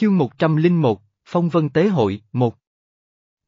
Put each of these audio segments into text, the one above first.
Chương 101, Phong Vân Tế Hội, 1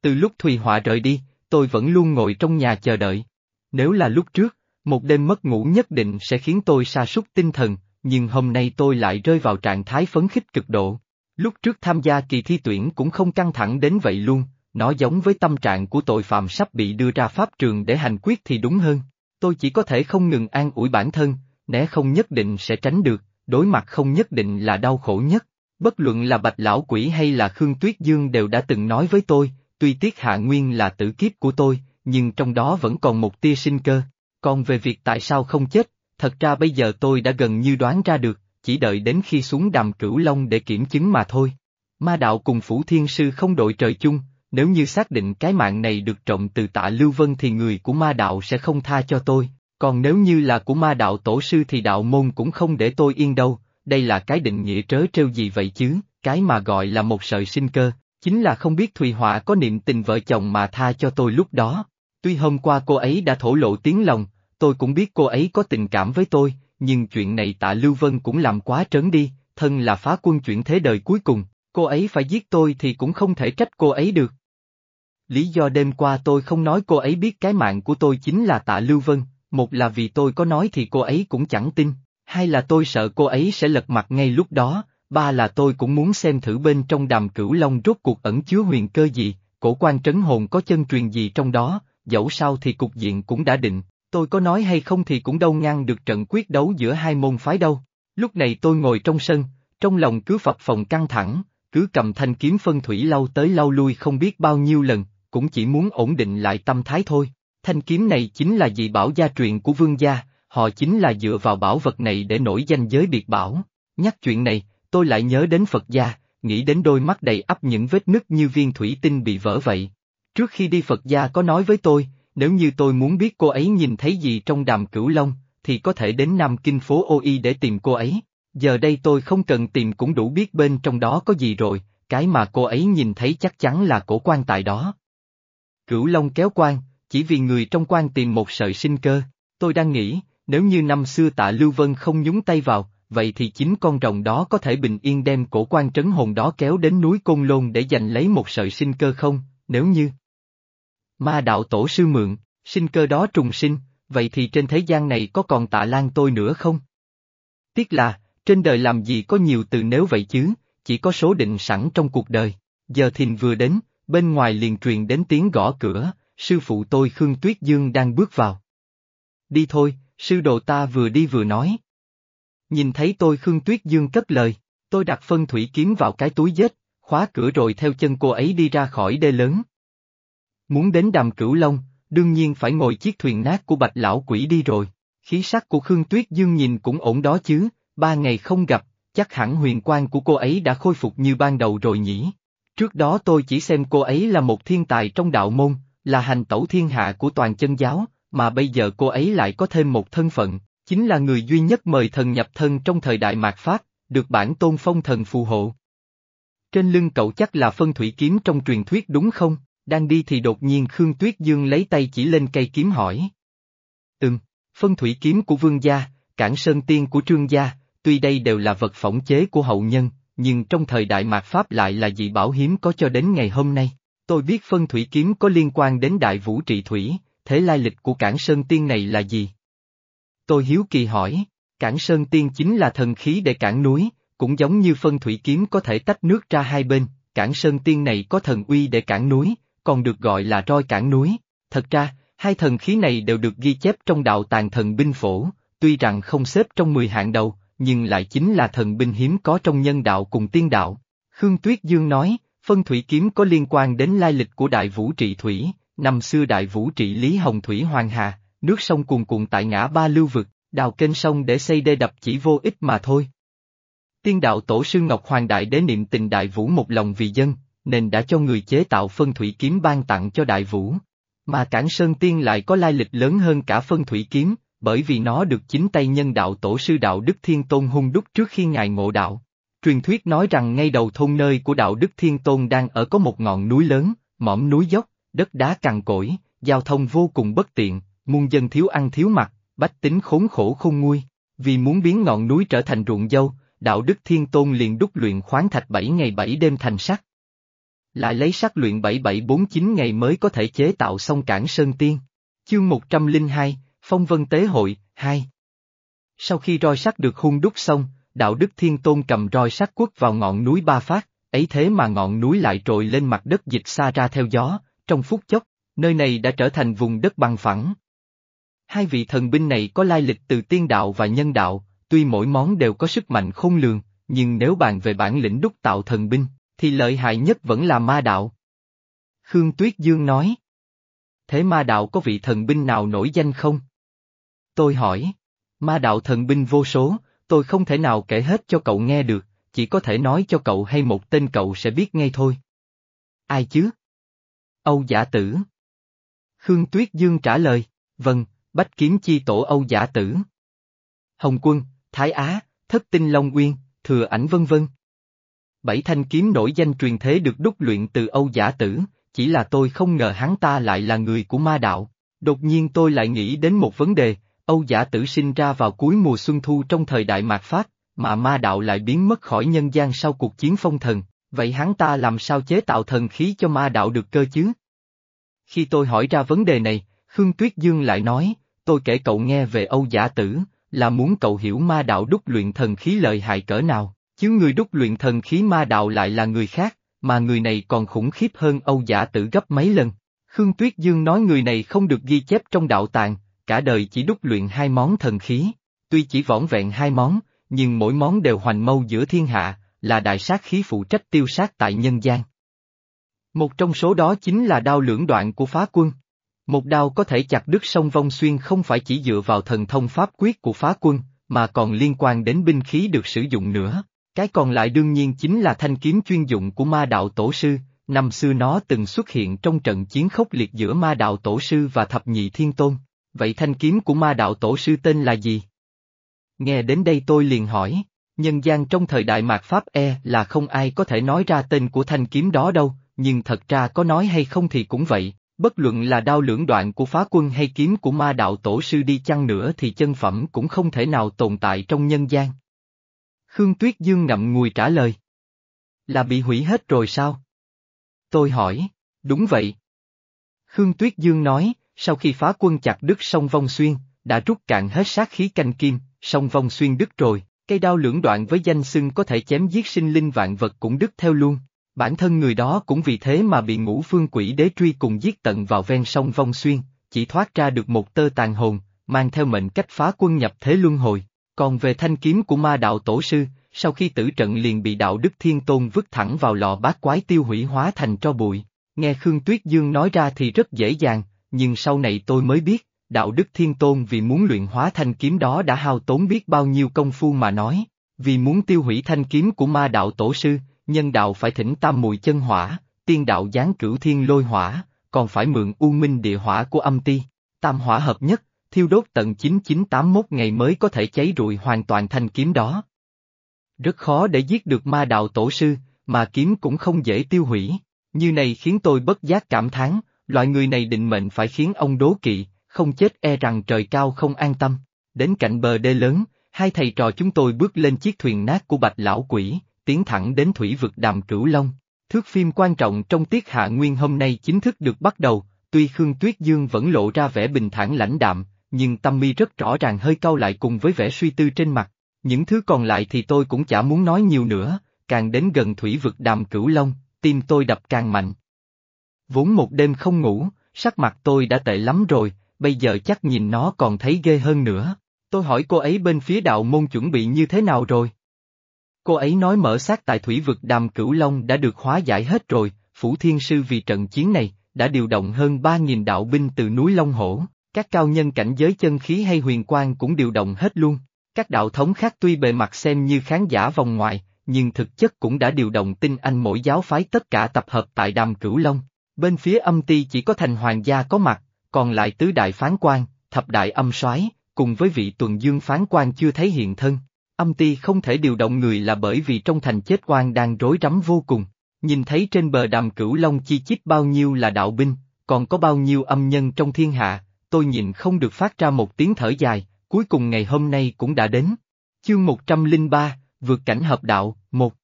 Từ lúc Thùy Họa rời đi, tôi vẫn luôn ngồi trong nhà chờ đợi. Nếu là lúc trước, một đêm mất ngủ nhất định sẽ khiến tôi sa sút tinh thần, nhưng hôm nay tôi lại rơi vào trạng thái phấn khích cực độ. Lúc trước tham gia kỳ thi tuyển cũng không căng thẳng đến vậy luôn, nó giống với tâm trạng của tội phạm sắp bị đưa ra pháp trường để hành quyết thì đúng hơn. Tôi chỉ có thể không ngừng an ủi bản thân, né không nhất định sẽ tránh được, đối mặt không nhất định là đau khổ nhất. Bất luận là Bạch Lão Quỷ hay là Khương Tuyết Dương đều đã từng nói với tôi, tuy Tiết Hạ Nguyên là tử kiếp của tôi, nhưng trong đó vẫn còn một tia sinh cơ. Còn về việc tại sao không chết, thật ra bây giờ tôi đã gần như đoán ra được, chỉ đợi đến khi xuống đàm cửu long để kiểm chứng mà thôi. Ma đạo cùng Phủ Thiên Sư không đội trời chung, nếu như xác định cái mạng này được trộm từ tạ Lưu Vân thì người của ma đạo sẽ không tha cho tôi, còn nếu như là của ma đạo tổ sư thì đạo môn cũng không để tôi yên đâu, đây là cái định nghĩa trớ trêu gì vậy chứ, cái mà gọi là một sợi sinh cơ, chính là không biết Thùy Họa có niệm tình vợ chồng mà tha cho tôi lúc đó. Tuy hôm qua cô ấy đã thổ lộ tiếng lòng, tôi cũng biết cô ấy có tình cảm với tôi, nhưng chuyện này tạ Lưu Vân cũng làm quá trớn đi, thân là phá quân chuyển thế đời cuối cùng, cô ấy phải giết tôi thì cũng không thể trách cô ấy được. Lý do đêm qua tôi không nói cô ấy biết cái mạng của tôi chính là tạ Lưu Vân, một là vì tôi có nói thì cô ấy cũng chẳng tin, hai là tôi sợ cô ấy sẽ lật mặt ngay lúc đó, ba là tôi cũng muốn xem thử bên trong đàm cửu long rốt cuộc ẩn chứa huyền cơ gì, cổ quan trấn hồn có chân truyền gì trong đó, dẫu sao thì cục diện cũng đã định, tôi có nói hay không thì cũng đâu ngăn được trận quyết đấu giữa hai môn phái đâu. Lúc này tôi ngồi trong sân, trong lòng cứ phập phòng căng thẳng, cứ cầm thanh kiếm phân thủy lau tới lau lui không biết bao nhiêu lần, cũng chỉ muốn ổn định lại tâm thái thôi. Thanh kiếm này chính là dị bảo gia truyền của vương gia, họ chính là dựa vào bảo vật này để nổi danh giới biệt bảo. Nhắc chuyện này, tôi lại nhớ đến Phật gia, nghĩ đến đôi mắt đầy ắp những vết nứt như viên thủy tinh bị vỡ vậy. Trước khi đi Phật gia có nói với tôi, nếu như tôi muốn biết cô ấy nhìn thấy gì trong đàm cửu long, thì có thể đến Nam Kinh phố Ô Y để tìm cô ấy. Giờ đây tôi không cần tìm cũng đủ biết bên trong đó có gì rồi, cái mà cô ấy nhìn thấy chắc chắn là cổ quan tại đó. Cửu Long kéo quan, chỉ vì người trong quan tìm một sợi sinh cơ, tôi đang nghĩ, nếu như năm xưa tạ Lưu Vân không nhúng tay vào, vậy thì chính con rồng đó có thể bình yên đem cổ quan trấn hồn đó kéo đến núi Côn Lôn để giành lấy một sợi sinh cơ không, nếu như Ma đạo tổ sư mượn, sinh cơ đó trùng sinh, vậy thì trên thế gian này có còn tạ lan tôi nữa không? Tiếc là, trên đời làm gì có nhiều từ nếu vậy chứ, chỉ có số định sẵn trong cuộc đời. Giờ thìn vừa đến, bên ngoài liền truyền đến tiếng gõ cửa, sư phụ tôi Khương Tuyết Dương đang bước vào. Đi thôi, sư đồ ta vừa đi vừa nói. Nhìn thấy tôi Khương Tuyết Dương cất lời, tôi đặt phân thủy kiếm vào cái túi vết, khóa cửa rồi theo chân cô ấy đi ra khỏi đê lớn. Muốn đến đàm cửu long, đương nhiên phải ngồi chiếc thuyền nát của bạch lão quỷ đi rồi. Khí sắc của Khương Tuyết Dương nhìn cũng ổn đó chứ, ba ngày không gặp, chắc hẳn huyền quan của cô ấy đã khôi phục như ban đầu rồi nhỉ. Trước đó tôi chỉ xem cô ấy là một thiên tài trong đạo môn, là hành tẩu thiên hạ của toàn chân giáo, mà bây giờ cô ấy lại có thêm một thân phận, chính là người duy nhất mời thần nhập thân trong thời đại mạt Pháp, được bản tôn phong thần phù hộ. Trên lưng cậu chắc là phân thủy kiếm trong truyền thuyết đúng không? Đang đi thì đột nhiên Khương Tuyết Dương lấy tay chỉ lên cây kiếm hỏi. Ừm, phân thủy kiếm của vương gia, cản sơn tiên của trương gia, tuy đây đều là vật phỏng chế của hậu nhân, nhưng trong thời đại mạt Pháp lại là dị bảo hiếm có cho đến ngày hôm nay. Tôi biết phân thủy kiếm có liên quan đến đại vũ trị thủy, thế lai lịch của cản sơn tiên này là gì? Tôi hiếu kỳ hỏi, cản sơn tiên chính là thần khí để cản núi, cũng giống như phân thủy kiếm có thể tách nước ra hai bên, cản sơn tiên này có thần uy để cản núi, còn được gọi là roi cản núi. Thật ra, hai thần khí này đều được ghi chép trong đạo tàng thần binh phổ, tuy rằng không xếp trong 10 hạng đầu, nhưng lại chính là thần binh hiếm có trong nhân đạo cùng tiên đạo. Khương Tuyết Dương nói, phân thủy kiếm có liên quan đến lai lịch của đại vũ trị thủy, năm xưa đại vũ trị Lý Hồng Thủy Hoàng Hà, nước sông cuồn cuộn tại ngã ba lưu vực, đào kênh sông để xây đê đập chỉ vô ích mà thôi. Tiên đạo tổ sư Ngọc Hoàng Đại Đế niệm tình đại vũ một lòng vì dân, nên đã cho người chế tạo phân thủy kiếm ban tặng cho đại vũ. Mà cản Sơn Tiên lại có lai lịch lớn hơn cả phân thủy kiếm, bởi vì nó được chính tay nhân đạo tổ sư đạo Đức Thiên Tôn hung đúc trước khi ngài ngộ đạo. Truyền thuyết nói rằng ngay đầu thôn nơi của đạo Đức Thiên Tôn đang ở có một ngọn núi lớn, mỏm núi dốc, đất đá cằn cỗi, giao thông vô cùng bất tiện, muôn dân thiếu ăn thiếu mặc, bách tính khốn khổ không nguôi. Vì muốn biến ngọn núi trở thành ruộng dâu, đạo đức thiên tôn liền đúc luyện khoáng thạch 7 ngày 7 đêm thành sắt. Lại lấy sắt luyện 7749 ngày mới có thể chế tạo xong cảng Sơn Tiên. Chương 102, Phong Vân Tế Hội, 2 Sau khi roi sắt được hung đúc xong, đạo đức thiên tôn cầm roi sắt quất vào ngọn núi ba phát, ấy thế mà ngọn núi lại trồi lên mặt đất dịch xa ra theo gió, trong phút chốc, nơi này đã trở thành vùng đất bằng phẳng. Hai vị thần binh này có lai lịch từ tiên đạo và nhân đạo, tuy mỗi món đều có sức mạnh khôn lường, nhưng nếu bàn về bản lĩnh đúc tạo thần binh, thì lợi hại nhất vẫn là ma đạo. Khương Tuyết Dương nói. Thế ma đạo có vị thần binh nào nổi danh không? Tôi hỏi. Ma đạo thần binh vô số, tôi không thể nào kể hết cho cậu nghe được, chỉ có thể nói cho cậu hay một tên cậu sẽ biết ngay thôi. Ai chứ? Âu giả tử. Khương Tuyết Dương trả lời, vâng, bách kiếm chi tổ Âu giả tử. Hồng quân, Thái Á, Thất Tinh Long Uyên, Thừa ảnh vân vân. Bảy thanh kiếm nổi danh truyền thế được đúc luyện từ Âu giả tử, chỉ là tôi không ngờ hắn ta lại là người của ma đạo. Đột nhiên tôi lại nghĩ đến một vấn đề, Âu giả tử sinh ra vào cuối mùa xuân thu trong thời đại mạt Pháp, mà ma đạo lại biến mất khỏi nhân gian sau cuộc chiến phong thần, vậy hắn ta làm sao chế tạo thần khí cho ma đạo được cơ chứ? Khi tôi hỏi ra vấn đề này, Khương Tuyết Dương lại nói, tôi kể cậu nghe về Âu giả tử, là muốn cậu hiểu ma đạo đúc luyện thần khí lợi hại cỡ nào, chứ người đúc luyện thần khí ma đạo lại là người khác, mà người này còn khủng khiếp hơn Âu giả tử gấp mấy lần. Khương Tuyết Dương nói người này không được ghi chép trong đạo tàng, cả đời chỉ đúc luyện hai món thần khí. Tuy chỉ võn vẹn hai món, nhưng mỗi món đều hoành mâu giữa thiên hạ, là đại sát khí phụ trách tiêu sát tại nhân gian. Một trong số đó chính là đao lưỡng đoạn của phá quân. Một đao có thể chặt đứt sông vong xuyên không phải chỉ dựa vào thần thông pháp quyết của phá quân, mà còn liên quan đến binh khí được sử dụng nữa. Cái còn lại đương nhiên chính là thanh kiếm chuyên dụng của ma đạo tổ sư, năm xưa nó từng xuất hiện trong trận chiến khốc liệt giữa ma đạo tổ sư và thập nhị thiên tôn. Vậy thanh kiếm của ma đạo tổ sư tên là gì? Nghe đến đây tôi liền hỏi, nhân gian trong thời đại mạt Pháp e là không ai có thể nói ra tên của thanh kiếm đó đâu, nhưng thật ra có nói hay không thì cũng vậy, bất luận là đao lưỡng đoạn của phá quân hay kiếm của ma đạo tổ sư đi chăng nữa thì chân phẩm cũng không thể nào tồn tại trong nhân gian. Khương Tuyết Dương ngậm ngùi trả lời. Là bị hủy hết rồi sao? Tôi hỏi, đúng vậy. Khương Tuyết Dương nói, sau khi phá quân chặt đứt sông Vong Xuyên, đã rút cạn hết sát khí canh kim, sông Vong Xuyên đứt rồi, cây đao lưỡng đoạn với danh xưng có thể chém giết sinh linh vạn vật cũng đứt theo luôn. Bản thân người đó cũng vì thế mà bị ngũ phương quỷ đế truy cùng giết tận vào ven sông Vong Xuyên, chỉ thoát ra được một tơ tàn hồn, mang theo mệnh cách phá quân nhập thế luân hồi. Còn về thanh kiếm của ma đạo tổ sư, sau khi tử trận liền bị đạo đức thiên tôn vứt thẳng vào lò bát quái tiêu hủy hóa thành tro bụi. Nghe Khương Tuyết Dương nói ra thì rất dễ dàng, nhưng sau này tôi mới biết, đạo đức thiên tôn vì muốn luyện hóa thanh kiếm đó đã hao tốn biết bao nhiêu công phu mà nói. Vì muốn tiêu hủy thanh kiếm của ma đạo tổ sư, nhân đạo phải thỉnh tam mùi chân hỏa, tiên đạo giáng cửu thiên lôi hỏa, còn phải mượn u minh địa hỏa của âm ti. Tam hỏa hợp nhất, thiêu đốt tận 9981 ngày mới có thể cháy rụi hoàn toàn thanh kiếm đó. Rất khó để giết được ma đạo tổ sư, mà kiếm cũng không dễ tiêu hủy. Như này khiến tôi bất giác cảm thán, loại người này định mệnh phải khiến ông đố kỵ, không chết e rằng trời cao không an tâm. Đến cạnh bờ đê lớn, hai thầy trò chúng tôi bước lên chiếc thuyền nát của bạch lão quỷ, tiến thẳng đến thủy vực đàm cửu long. Thước phim quan trọng trong tiết hạ nguyên hôm nay chính thức được bắt đầu, tuy Khương Tuyết Dương vẫn lộ ra vẻ bình thản lãnh đạm, nhưng tâm mi rất rõ ràng hơi cau lại cùng với vẻ suy tư trên mặt. Những thứ còn lại thì tôi cũng chả muốn nói nhiều nữa, càng đến gần thủy vực đàm cửu long, tim tôi đập càng mạnh. Vốn một đêm không ngủ, sắc mặt tôi đã tệ lắm rồi, bây giờ chắc nhìn nó còn thấy ghê hơn nữa. Tôi hỏi cô ấy bên phía đạo môn chuẩn bị như thế nào rồi? Cô ấy nói mở xác tại thủy vực đàm cửu long đã được hóa giải hết rồi, Phủ Thiên Sư vì trận chiến này, đã điều động hơn 3.000 đạo binh từ núi Long Hổ, các cao nhân cảnh giới chân khí hay huyền quang cũng điều động hết luôn. Các đạo thống khác tuy bề mặt xem như khán giả vòng ngoài, nhưng thực chất cũng đã điều động tinh anh mỗi giáo phái tất cả tập hợp tại đàm cửu long. Bên phía âm ti chỉ có thành hoàng gia có mặt, còn lại tứ đại phán quan, thập đại âm soái cùng với vị tuần dương phán quan chưa thấy hiện thân. Âm ti không thể điều động người là bởi vì trong thành chết quan đang rối rắm vô cùng. Nhìn thấy trên bờ đàm cửu long chi chít bao nhiêu là đạo binh, còn có bao nhiêu âm nhân trong thiên hạ, tôi nhìn không được phát ra một tiếng thở dài, cuối cùng ngày hôm nay cũng đã đến. Chương 103, vượt cảnh hợp đạo, một.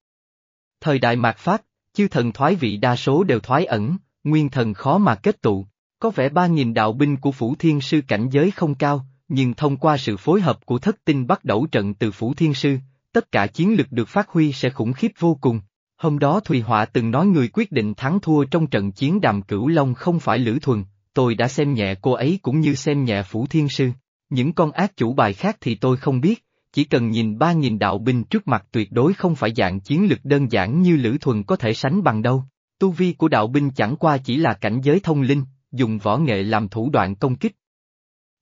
Thời đại mạt Pháp, chư thần thoái vị đa số đều thoái ẩn, nguyên thần khó mà kết tụ. Có vẻ ba nghìn đạo binh của Phủ Thiên Sư cảnh giới không cao, nhưng thông qua sự phối hợp của thất tinh bắt đầu trận từ Phủ Thiên Sư, tất cả chiến lực được phát huy sẽ khủng khiếp vô cùng. Hôm đó Thùy Họa từng nói người quyết định thắng thua trong trận chiến đàm cửu long không phải Lữ Thuần, tôi đã xem nhẹ cô ấy cũng như xem nhẹ Phủ Thiên Sư. Những con ác chủ bài khác thì tôi không biết, chỉ cần nhìn ba nghìn đạo binh trước mặt tuyệt đối không phải dạng chiến lực đơn giản như Lữ Thuần có thể sánh bằng đâu. Tu vi của đạo binh chẳng qua chỉ là cảnh giới thông linh, dùng võ nghệ làm thủ đoạn công kích.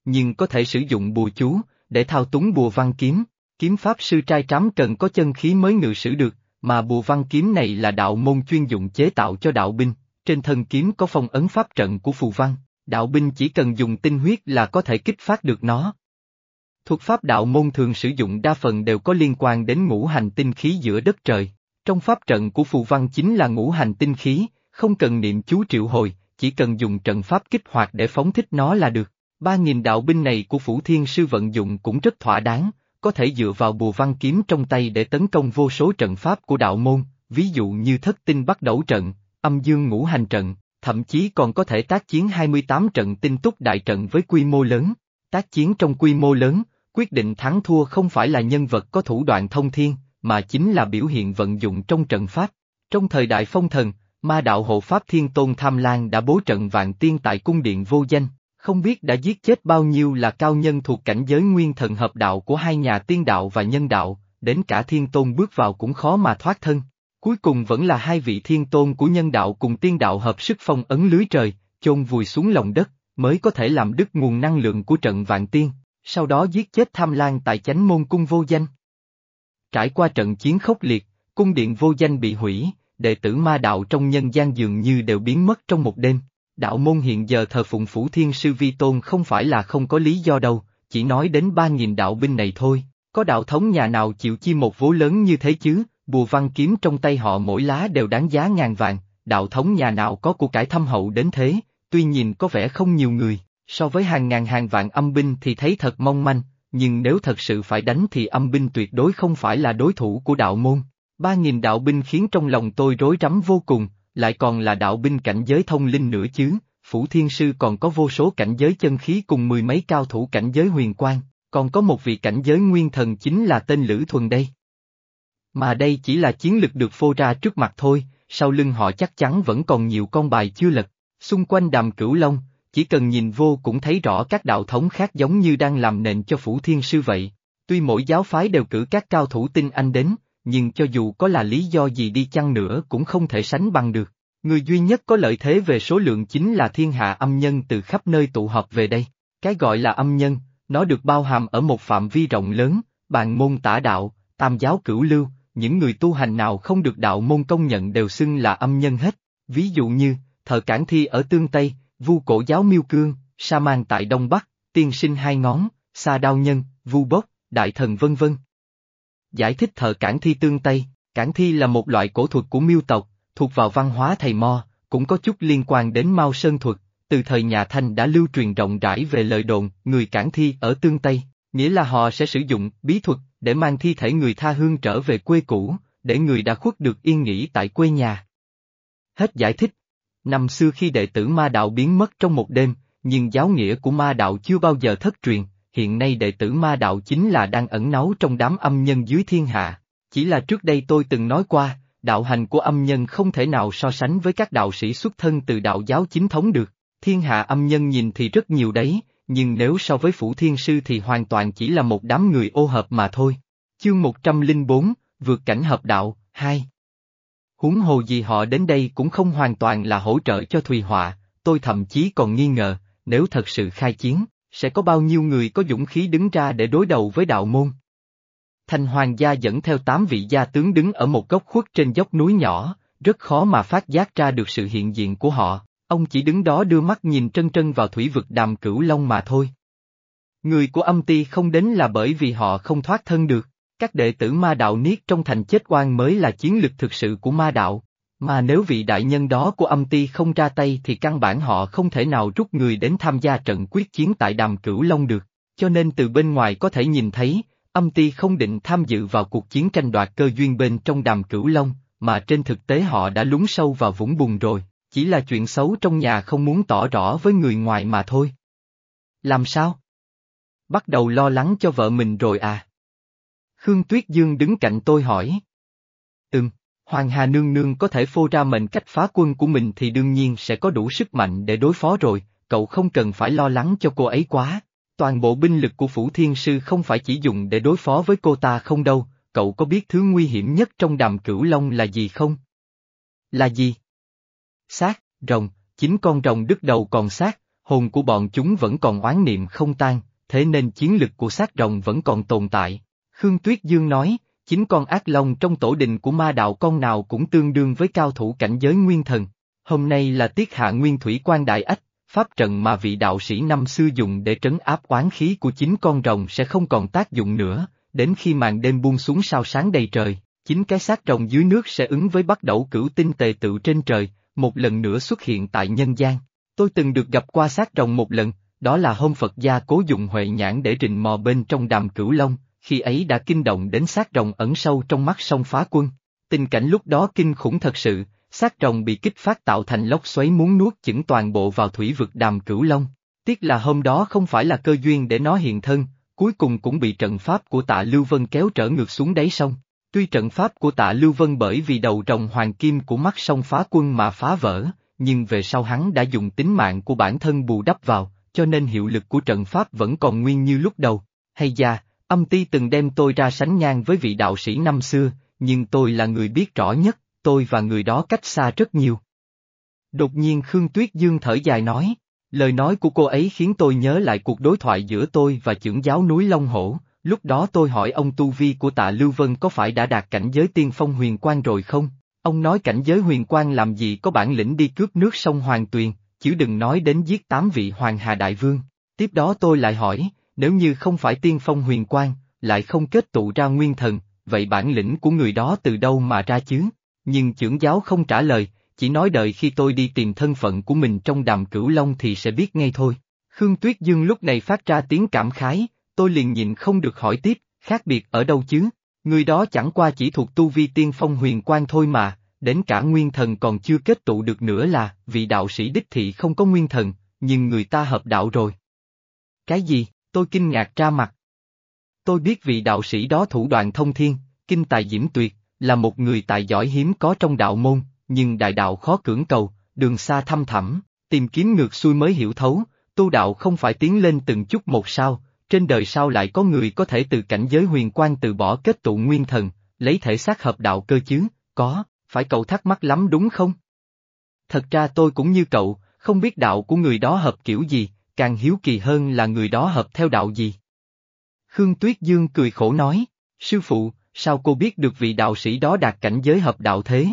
Nhưng có thể sử dụng bùa chú, để thao túng bùa văn kiếm, kiếm pháp sư trai trám cần có chân khí mới ngự sử được, mà bùa văn kiếm này là đạo môn chuyên dụng chế tạo cho đạo binh, trên thân kiếm có phong ấn pháp trận của phù văn, đạo binh chỉ cần dùng tinh huyết là có thể kích phát được nó. Thuật pháp đạo môn thường sử dụng đa phần đều có liên quan đến ngũ hành tinh khí giữa đất trời. Trong pháp trận của phù văn chính là ngũ hành tinh khí, không cần niệm chú triệu hồi, chỉ cần dùng trận pháp kích hoạt để phóng thích nó là được. Ba nghìn đạo binh này của Phủ Thiên Sư vận dụng cũng rất thỏa đáng, có thể dựa vào bùa văn kiếm trong tay để tấn công vô số trận pháp của đạo môn, ví dụ như thất tinh bắt đầu trận, âm dương ngũ hành trận, thậm chí còn có thể tác chiến 28 trận tinh túc đại trận với quy mô lớn. Tác chiến trong quy mô lớn, quyết định thắng thua không phải là nhân vật có thủ đoạn thông thiên, mà chính là biểu hiện vận dụng trong trận pháp. Trong thời đại phong thần, ma đạo hộ pháp thiên tôn Tham Lan đã bố trận vạn tiên tại cung điện vô danh, không biết đã giết chết bao nhiêu là cao nhân thuộc cảnh giới nguyên thần hợp đạo của hai nhà tiên đạo và nhân đạo, đến cả thiên tôn bước vào cũng khó mà thoát thân. Cuối cùng vẫn là hai vị thiên tôn của nhân đạo cùng tiên đạo hợp sức phong ấn lưới trời, chôn vùi xuống lòng đất, mới có thể làm đứt nguồn năng lượng của trận vạn tiên, sau đó giết chết tham lan tại chánh môn cung vô danh. Trải qua trận chiến khốc liệt, cung điện vô danh bị hủy, đệ tử ma đạo trong nhân gian dường như đều biến mất trong một đêm. Đạo môn hiện giờ thờ phụng phủ thiên sư vi tôn không phải là không có lý do đâu, chỉ nói đến ba nghìn đạo binh này thôi, có đạo thống nhà nào chịu chi một vố lớn như thế chứ, bùa văn kiếm trong tay họ mỗi lá đều đáng giá ngàn vàng, đạo thống nhà nào có của cải thâm hậu đến thế, tuy nhìn có vẻ không nhiều người, so với hàng ngàn hàng vạn âm binh thì thấy thật mong manh, nhưng nếu thật sự phải đánh thì âm binh tuyệt đối không phải là đối thủ của đạo môn. Ba nghìn đạo binh khiến trong lòng tôi rối rắm vô cùng, lại còn là đạo binh cảnh giới thông linh nữa chứ, Phủ Thiên Sư còn có vô số cảnh giới chân khí cùng mười mấy cao thủ cảnh giới huyền quan, còn có một vị cảnh giới nguyên thần chính là tên Lữ Thuần đây. Mà đây chỉ là chiến lực được phô ra trước mặt thôi, sau lưng họ chắc chắn vẫn còn nhiều con bài chưa lật, xung quanh đàm cửu long, chỉ cần nhìn vô cũng thấy rõ các đạo thống khác giống như đang làm nền cho Phủ Thiên Sư vậy. Tuy mỗi giáo phái đều cử các cao thủ tinh anh đến, nhưng cho dù có là lý do gì đi chăng nữa cũng không thể sánh bằng được. Người duy nhất có lợi thế về số lượng chính là thiên hạ âm nhân từ khắp nơi tụ họp về đây. Cái gọi là âm nhân, nó được bao hàm ở một phạm vi rộng lớn, bàn môn tả đạo, tam giáo cửu lưu, những người tu hành nào không được đạo môn công nhận đều xưng là âm nhân hết. Ví dụ như, thờ cản thi ở tương Tây, vu cổ giáo miêu cương, sa man tại Đông Bắc, tiên sinh hai ngón, sa đao nhân, vu bốc, đại thần vân vân. Giải thích thờ cản thi tương Tây, cản thi là một loại cổ thuật của miêu tộc, thuộc vào văn hóa thầy Mo, cũng có chút liên quan đến Mao Sơn thuật, từ thời nhà Thanh đã lưu truyền rộng rãi về lời đồn người cản thi ở tương Tây, nghĩa là họ sẽ sử dụng bí thuật để mang thi thể người tha hương trở về quê cũ, để người đã khuất được yên nghỉ tại quê nhà. Hết giải thích. Năm xưa khi đệ tử ma đạo biến mất trong một đêm, nhưng giáo nghĩa của ma đạo chưa bao giờ thất truyền, hiện nay đệ tử ma đạo chính là đang ẩn náu trong đám âm nhân dưới thiên hạ. Chỉ là trước đây tôi từng nói qua, đạo hành của âm nhân không thể nào so sánh với các đạo sĩ xuất thân từ đạo giáo chính thống được. Thiên hạ âm nhân nhìn thì rất nhiều đấy, nhưng nếu so với Phủ Thiên Sư thì hoàn toàn chỉ là một đám người ô hợp mà thôi. Chương 104, vượt cảnh hợp đạo, 2 Huống hồ gì họ đến đây cũng không hoàn toàn là hỗ trợ cho Thùy Họa, tôi thậm chí còn nghi ngờ, nếu thật sự khai chiến, sẽ có bao nhiêu người có dũng khí đứng ra để đối đầu với đạo môn. Thành hoàng gia dẫn theo tám vị gia tướng đứng ở một góc khuất trên dốc núi nhỏ, rất khó mà phát giác ra được sự hiện diện của họ, ông chỉ đứng đó đưa mắt nhìn trân trân vào thủy vực đàm cửu long mà thôi. Người của âm ti không đến là bởi vì họ không thoát thân được, các đệ tử ma đạo niết trong thành chết oan mới là chiến lực thực sự của ma đạo, mà nếu vị đại nhân đó của âm ti không ra tay thì căn bản họ không thể nào rút người đến tham gia trận quyết chiến tại đàm cửu long được, cho nên từ bên ngoài có thể nhìn thấy, âm ti không định tham dự vào cuộc chiến tranh đoạt cơ duyên bên trong đàm cửu long, mà trên thực tế họ đã lún sâu vào vũng bùn rồi, chỉ là chuyện xấu trong nhà không muốn tỏ rõ với người ngoài mà thôi. Làm sao? Bắt đầu lo lắng cho vợ mình rồi à? Khương Tuyết Dương đứng cạnh tôi hỏi. Ừm, Hoàng Hà Nương Nương có thể phô ra mệnh cách phá quân của mình thì đương nhiên sẽ có đủ sức mạnh để đối phó rồi, cậu không cần phải lo lắng cho cô ấy quá. Toàn bộ binh lực của Phủ Thiên Sư không phải chỉ dùng để đối phó với cô ta không đâu, cậu có biết thứ nguy hiểm nhất trong đàm cửu long là gì không? Là gì? Xác, rồng, chính con rồng đứt đầu còn xác, hồn của bọn chúng vẫn còn oán niệm không tan, thế nên chiến lực của xác rồng vẫn còn tồn tại. Khương Tuyết Dương nói, chính con ác long trong tổ đình của ma đạo con nào cũng tương đương với cao thủ cảnh giới nguyên thần. Hôm nay là tiết hạ nguyên thủy quan đại ách, pháp trận mà vị đạo sĩ năm xưa dùng để trấn áp oán khí của chính con rồng sẽ không còn tác dụng nữa, đến khi màn đêm buông xuống sao sáng đầy trời, chính cái xác rồng dưới nước sẽ ứng với bắt đầu cửu tinh tề tự trên trời, một lần nữa xuất hiện tại nhân gian. Tôi từng được gặp qua xác rồng một lần, đó là hôm Phật gia cố dụng huệ nhãn để rình mò bên trong đàm cửu long, khi ấy đã kinh động đến xác rồng ẩn sâu trong mắt sông phá quân. Tình cảnh lúc đó kinh khủng thật sự, xác rồng bị kích phát tạo thành lốc xoáy muốn nuốt chửng toàn bộ vào thủy vực đàm cửu long. Tiếc là hôm đó không phải là cơ duyên để nó hiện thân, cuối cùng cũng bị trận pháp của tạ Lưu Vân kéo trở ngược xuống đáy sông. Tuy trận pháp của tạ Lưu Vân bởi vì đầu rồng hoàng kim của mắt sông phá quân mà phá vỡ, nhưng về sau hắn đã dùng tính mạng của bản thân bù đắp vào, cho nên hiệu lực của trận pháp vẫn còn nguyên như lúc đầu. Hay da, âm ti từng đem tôi ra sánh ngang với vị đạo sĩ năm xưa, nhưng tôi là người biết rõ nhất, tôi và người đó cách xa rất nhiều. Đột nhiên Khương Tuyết Dương thở dài nói, lời nói của cô ấy khiến tôi nhớ lại cuộc đối thoại giữa tôi và trưởng giáo núi Long Hổ, lúc đó tôi hỏi ông Tu Vi của tạ Lưu Vân có phải đã đạt cảnh giới tiên phong huyền quan rồi không? Ông nói cảnh giới huyền quan làm gì có bản lĩnh đi cướp nước sông Hoàng Tuyền, chứ đừng nói đến giết tám vị Hoàng Hà Đại Vương. Tiếp đó tôi lại hỏi, nếu như không phải tiên phong huyền quan, lại không kết tụ ra nguyên thần, vậy bản lĩnh của người đó từ đâu mà ra chứ? Nhưng trưởng giáo không trả lời, chỉ nói đợi khi tôi đi tìm thân phận của mình trong đàm cửu long thì sẽ biết ngay thôi. Khương Tuyết Dương lúc này phát ra tiếng cảm khái, tôi liền nhịn không được hỏi tiếp, khác biệt ở đâu chứ? Người đó chẳng qua chỉ thuộc tu vi tiên phong huyền quan thôi mà, đến cả nguyên thần còn chưa kết tụ được nữa là, vị đạo sĩ đích thị không có nguyên thần, nhưng người ta hợp đạo rồi. Cái gì, tôi kinh ngạc ra mặt. Tôi biết vị đạo sĩ đó thủ đoạn thông thiên, kinh tài diễm tuyệt, là một người tài giỏi hiếm có trong đạo môn, nhưng đại đạo khó cưỡng cầu, đường xa thăm thẳm, tìm kiếm ngược xuôi mới hiểu thấu, tu đạo không phải tiến lên từng chút một sao, trên đời sao lại có người có thể từ cảnh giới huyền quan từ bỏ kết tụ nguyên thần, lấy thể xác hợp đạo cơ chứ, có, phải cậu thắc mắc lắm đúng không? Thật ra tôi cũng như cậu, không biết đạo của người đó hợp kiểu gì, càng hiếu kỳ hơn là người đó hợp theo đạo gì. Khương Tuyết Dương cười khổ nói, sư phụ, sao cô biết được vị đạo sĩ đó đạt cảnh giới hợp đạo thế?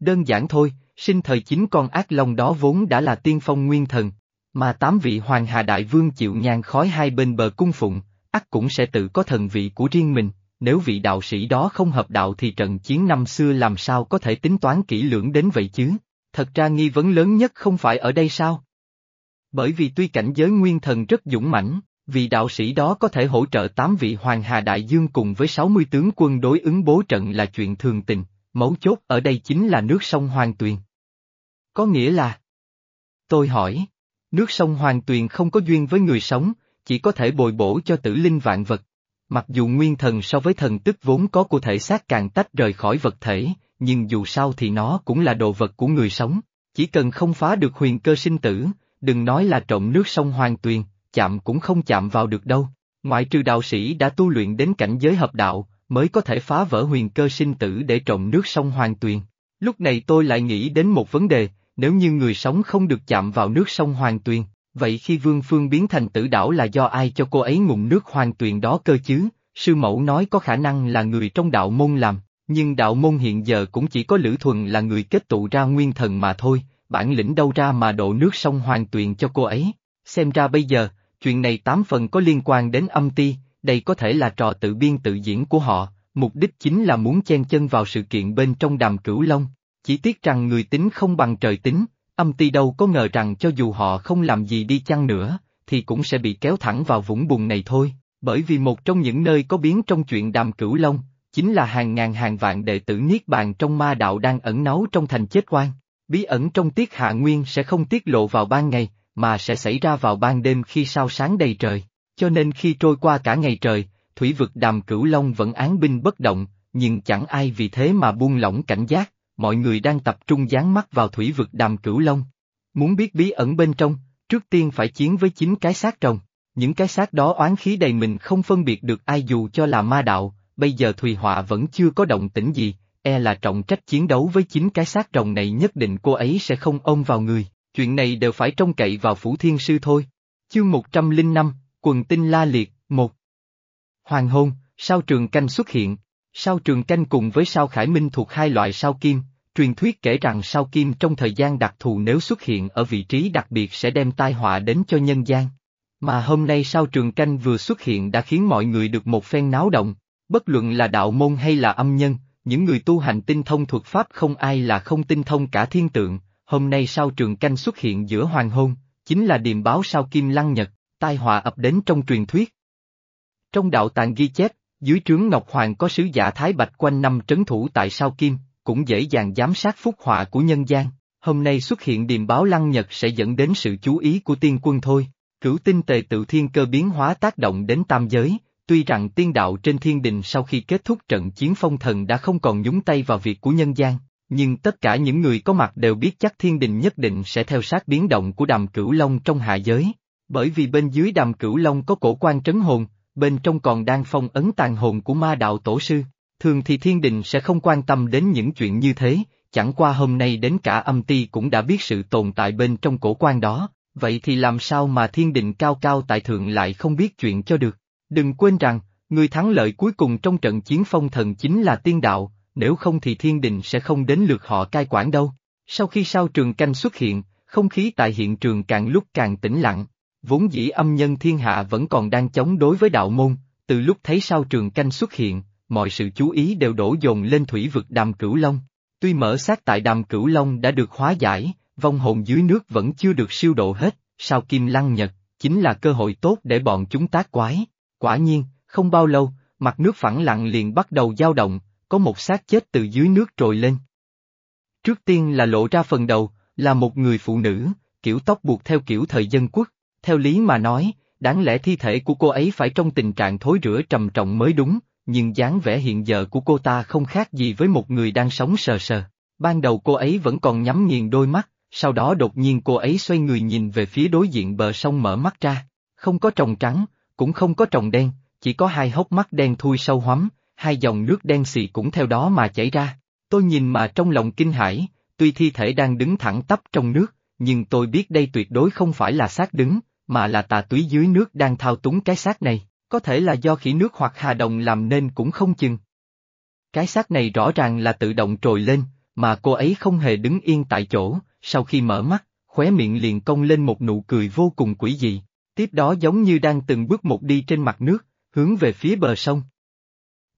Đơn giản thôi, sinh thời chính con ác long đó vốn đã là tiên phong nguyên thần, mà tám vị hoàng hà đại vương chịu nhàn khói hai bên bờ cung phụng, ắt cũng sẽ tự có thần vị của riêng mình, nếu vị đạo sĩ đó không hợp đạo thì trận chiến năm xưa làm sao có thể tính toán kỹ lưỡng đến vậy chứ? Thật ra nghi vấn lớn nhất không phải ở đây sao? Bởi vì tuy cảnh giới nguyên thần rất dũng mãnh, vị đạo sĩ đó có thể hỗ trợ tám vị hoàng hà đại dương cùng với 60 tướng quân đối ứng bố trận là chuyện thường tình, mấu chốt ở đây chính là nước sông Hoàng Tuyền. Có nghĩa là... Tôi hỏi, nước sông Hoàng Tuyền không có duyên với người sống, chỉ có thể bồi bổ cho tử linh vạn vật. Mặc dù nguyên thần so với thần tức vốn có của thể xác càng tách rời khỏi vật thể, nhưng dù sao thì nó cũng là đồ vật của người sống, chỉ cần không phá được huyền cơ sinh tử, đừng nói là trộm nước sông Hoàng Tuyền, chạm cũng không chạm vào được đâu. Ngoại trừ đạo sĩ đã tu luyện đến cảnh giới hợp đạo, mới có thể phá vỡ huyền cơ sinh tử để trộm nước sông Hoàng Tuyền. Lúc này tôi lại nghĩ đến một vấn đề, nếu như người sống không được chạm vào nước sông Hoàng Tuyền, vậy khi Vương Phương biến thành tử đảo là do ai cho cô ấy ngụm nước Hoàng Tuyền đó cơ chứ? Sư mẫu nói có khả năng là người trong đạo môn làm, nhưng đạo môn hiện giờ cũng chỉ có Lữ Thuần là người kết tụ ra nguyên thần mà thôi, bản lĩnh đâu ra mà độ nước sông Hoàng Tuyền cho cô ấy. Xem ra bây giờ, chuyện này tám phần có liên quan đến âm ti, đây có thể là trò tự biên tự diễn của họ, mục đích chính là muốn chen chân vào sự kiện bên trong đàm cửu long. Chỉ tiếc rằng người tính không bằng trời tính, âm ti đâu có ngờ rằng cho dù họ không làm gì đi chăng nữa, thì cũng sẽ bị kéo thẳng vào vũng bùn này thôi. Bởi vì một trong những nơi có biến trong chuyện đàm cửu long, chính là hàng ngàn hàng vạn đệ tử Niết Bàn trong ma đạo đang ẩn náu trong thành chết quan. Bí ẩn trong tiết hạ nguyên sẽ không tiết lộ vào ban ngày, mà sẽ xảy ra vào ban đêm khi sao sáng đầy trời. Cho nên khi trôi qua cả ngày trời, thủy vực đàm cửu long vẫn án binh bất động, nhưng chẳng ai vì thế mà buông lỏng cảnh giác, mọi người đang tập trung dán mắt vào thủy vực đàm cửu long. Muốn biết bí ẩn bên trong, trước tiên phải chiến với chính cái xác rồng. Những cái xác đó oán khí đầy mình không phân biệt được ai dù cho là ma đạo, bây giờ Thùy Họa vẫn chưa có động tĩnh gì, e là trọng trách chiến đấu với chính cái xác rồng này nhất định cô ấy sẽ không ôm vào người, chuyện này đều phải trông cậy vào Phủ Thiên Sư thôi. Chương 105, Quần tinh la liệt, một. Hoàng hôn, sao trường canh xuất hiện, sao trường canh cùng với sao khải minh thuộc hai loại sao kim, truyền thuyết kể rằng sao kim trong thời gian đặc thù nếu xuất hiện ở vị trí đặc biệt sẽ đem tai họa đến cho nhân gian. Mà hôm nay sao trường canh vừa xuất hiện đã khiến mọi người được một phen náo động, bất luận là đạo môn hay là âm nhân, những người tu hành tinh thông thuật pháp không ai là không tinh thông cả thiên tượng, hôm nay sao trường canh xuất hiện giữa hoàng hôn, chính là điềm báo sao kim lăng nhật, tai họa ập đến trong truyền thuyết. Trong đạo tàng ghi chép, dưới trướng Ngọc Hoàng có sứ giả Thái Bạch quanh năm trấn thủ tại sao kim, cũng dễ dàng giám sát phúc họa của nhân gian, hôm nay xuất hiện điềm báo lăng nhật sẽ dẫn đến sự chú ý của tiên quân thôi. Cửu tinh tề tự thiên cơ biến hóa tác động đến tam giới, tuy rằng tiên đạo trên thiên đình sau khi kết thúc trận chiến phong thần đã không còn nhúng tay vào việc của nhân gian, nhưng tất cả những người có mặt đều biết chắc thiên đình nhất định sẽ theo sát biến động của đàm cửu long trong hạ giới. Bởi vì bên dưới đàm cửu long có cổ quan trấn hồn, bên trong còn đang phong ấn tàn hồn của ma đạo tổ sư. Thường thì thiên đình sẽ không quan tâm đến những chuyện như thế, chẳng qua hôm nay đến cả âm ti cũng đã biết sự tồn tại bên trong cổ quan đó, vậy thì làm sao mà thiên đình cao cao tại thượng lại không biết chuyện cho được. Đừng quên rằng, người thắng lợi cuối cùng trong trận chiến phong thần chính là tiên đạo, nếu không thì thiên đình sẽ không đến lượt họ cai quản đâu. Sau khi sao trường canh xuất hiện, không khí tại hiện trường càng lúc càng tĩnh lặng, vốn dĩ âm nhân thiên hạ vẫn còn đang chống đối với đạo môn, từ lúc thấy sao trường canh xuất hiện, mọi sự chú ý đều đổ dồn lên thủy vực đàm cửu long. Tuy mở xác tại đàm cửu long đã được hóa giải, vong hồn dưới nước vẫn chưa được siêu độ hết, sao kim lăng nhật, chính là cơ hội tốt để bọn chúng tác quái. Quả nhiên, không bao lâu, mặt nước phẳng lặng liền bắt đầu dao động, có một xác chết từ dưới nước trồi lên. Trước tiên là lộ ra phần đầu, là một người phụ nữ, kiểu tóc buộc theo kiểu thời dân quốc, theo lý mà nói, đáng lẽ thi thể của cô ấy phải trong tình trạng thối rữa trầm trọng mới đúng, nhưng dáng vẻ hiện giờ của cô ta không khác gì với một người đang sống sờ sờ. Ban đầu cô ấy vẫn còn nhắm nghiền đôi mắt, sau đó đột nhiên cô ấy xoay người nhìn về phía đối diện bờ sông mở mắt ra. Không có tròng trắng, cũng không có tròng đen, chỉ có hai hốc mắt đen thui sâu hoắm, hai dòng nước đen xì cũng theo đó mà chảy ra. Tôi nhìn mà trong lòng kinh hãi, tuy thi thể đang đứng thẳng tắp trong nước, nhưng tôi biết đây tuyệt đối không phải là xác đứng, mà là tà túy dưới nước đang thao túng cái xác này, có thể là do khỉ nước hoặc hà đồng làm nên cũng không chừng. Cái xác này rõ ràng là tự động trồi lên, mà cô ấy không hề đứng yên tại chỗ, sau khi mở mắt, khóe miệng liền cong lên một nụ cười vô cùng quỷ dị, tiếp đó giống như đang từng bước một đi trên mặt nước, hướng về phía bờ sông.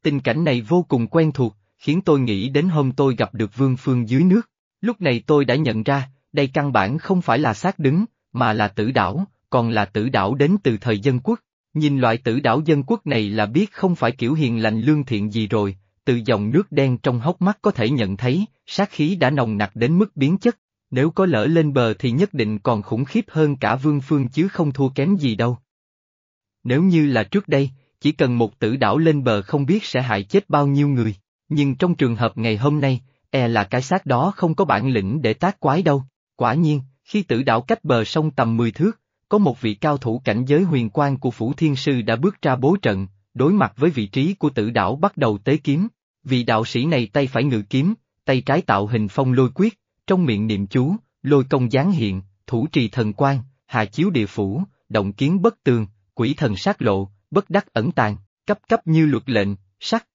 Tình cảnh này vô cùng quen thuộc, khiến tôi nghĩ đến hôm tôi gặp được Vương Phương dưới nước. Lúc này tôi đã nhận ra, đây căn bản không phải là xác đứng, mà là tử đảo, còn là tử đảo đến từ thời dân quốc. Nhìn loại tử đảo dân quốc này là biết không phải kiểu hiền lành lương thiện gì rồi, từ dòng nước đen trong hốc mắt có thể nhận thấy, sát khí đã nồng nặc đến mức biến chất, nếu có lỡ lên bờ thì nhất định còn khủng khiếp hơn cả vương phương chứ không thua kém gì đâu. Nếu như là trước đây, chỉ cần một tử đảo lên bờ không biết sẽ hại chết bao nhiêu người, nhưng trong trường hợp ngày hôm nay, e là cái xác đó không có bản lĩnh để tác quái đâu. Quả nhiên, khi tử đảo cách bờ sông tầm 10 thước, có một vị cao thủ cảnh giới huyền quan của Phủ Thiên Sư đã bước ra bố trận, đối mặt với vị trí của tử đảo bắt đầu tế kiếm. Vị đạo sĩ này tay phải ngự kiếm, tay trái tạo hình phong lôi quyết, trong miệng niệm chú, lôi công giáng hiện, thủ trì thần quan, hạ chiếu địa phủ, động kiến bất tường, quỷ thần sát lộ, bất đắc ẩn tàng, cấp cấp như luật lệnh, sắc.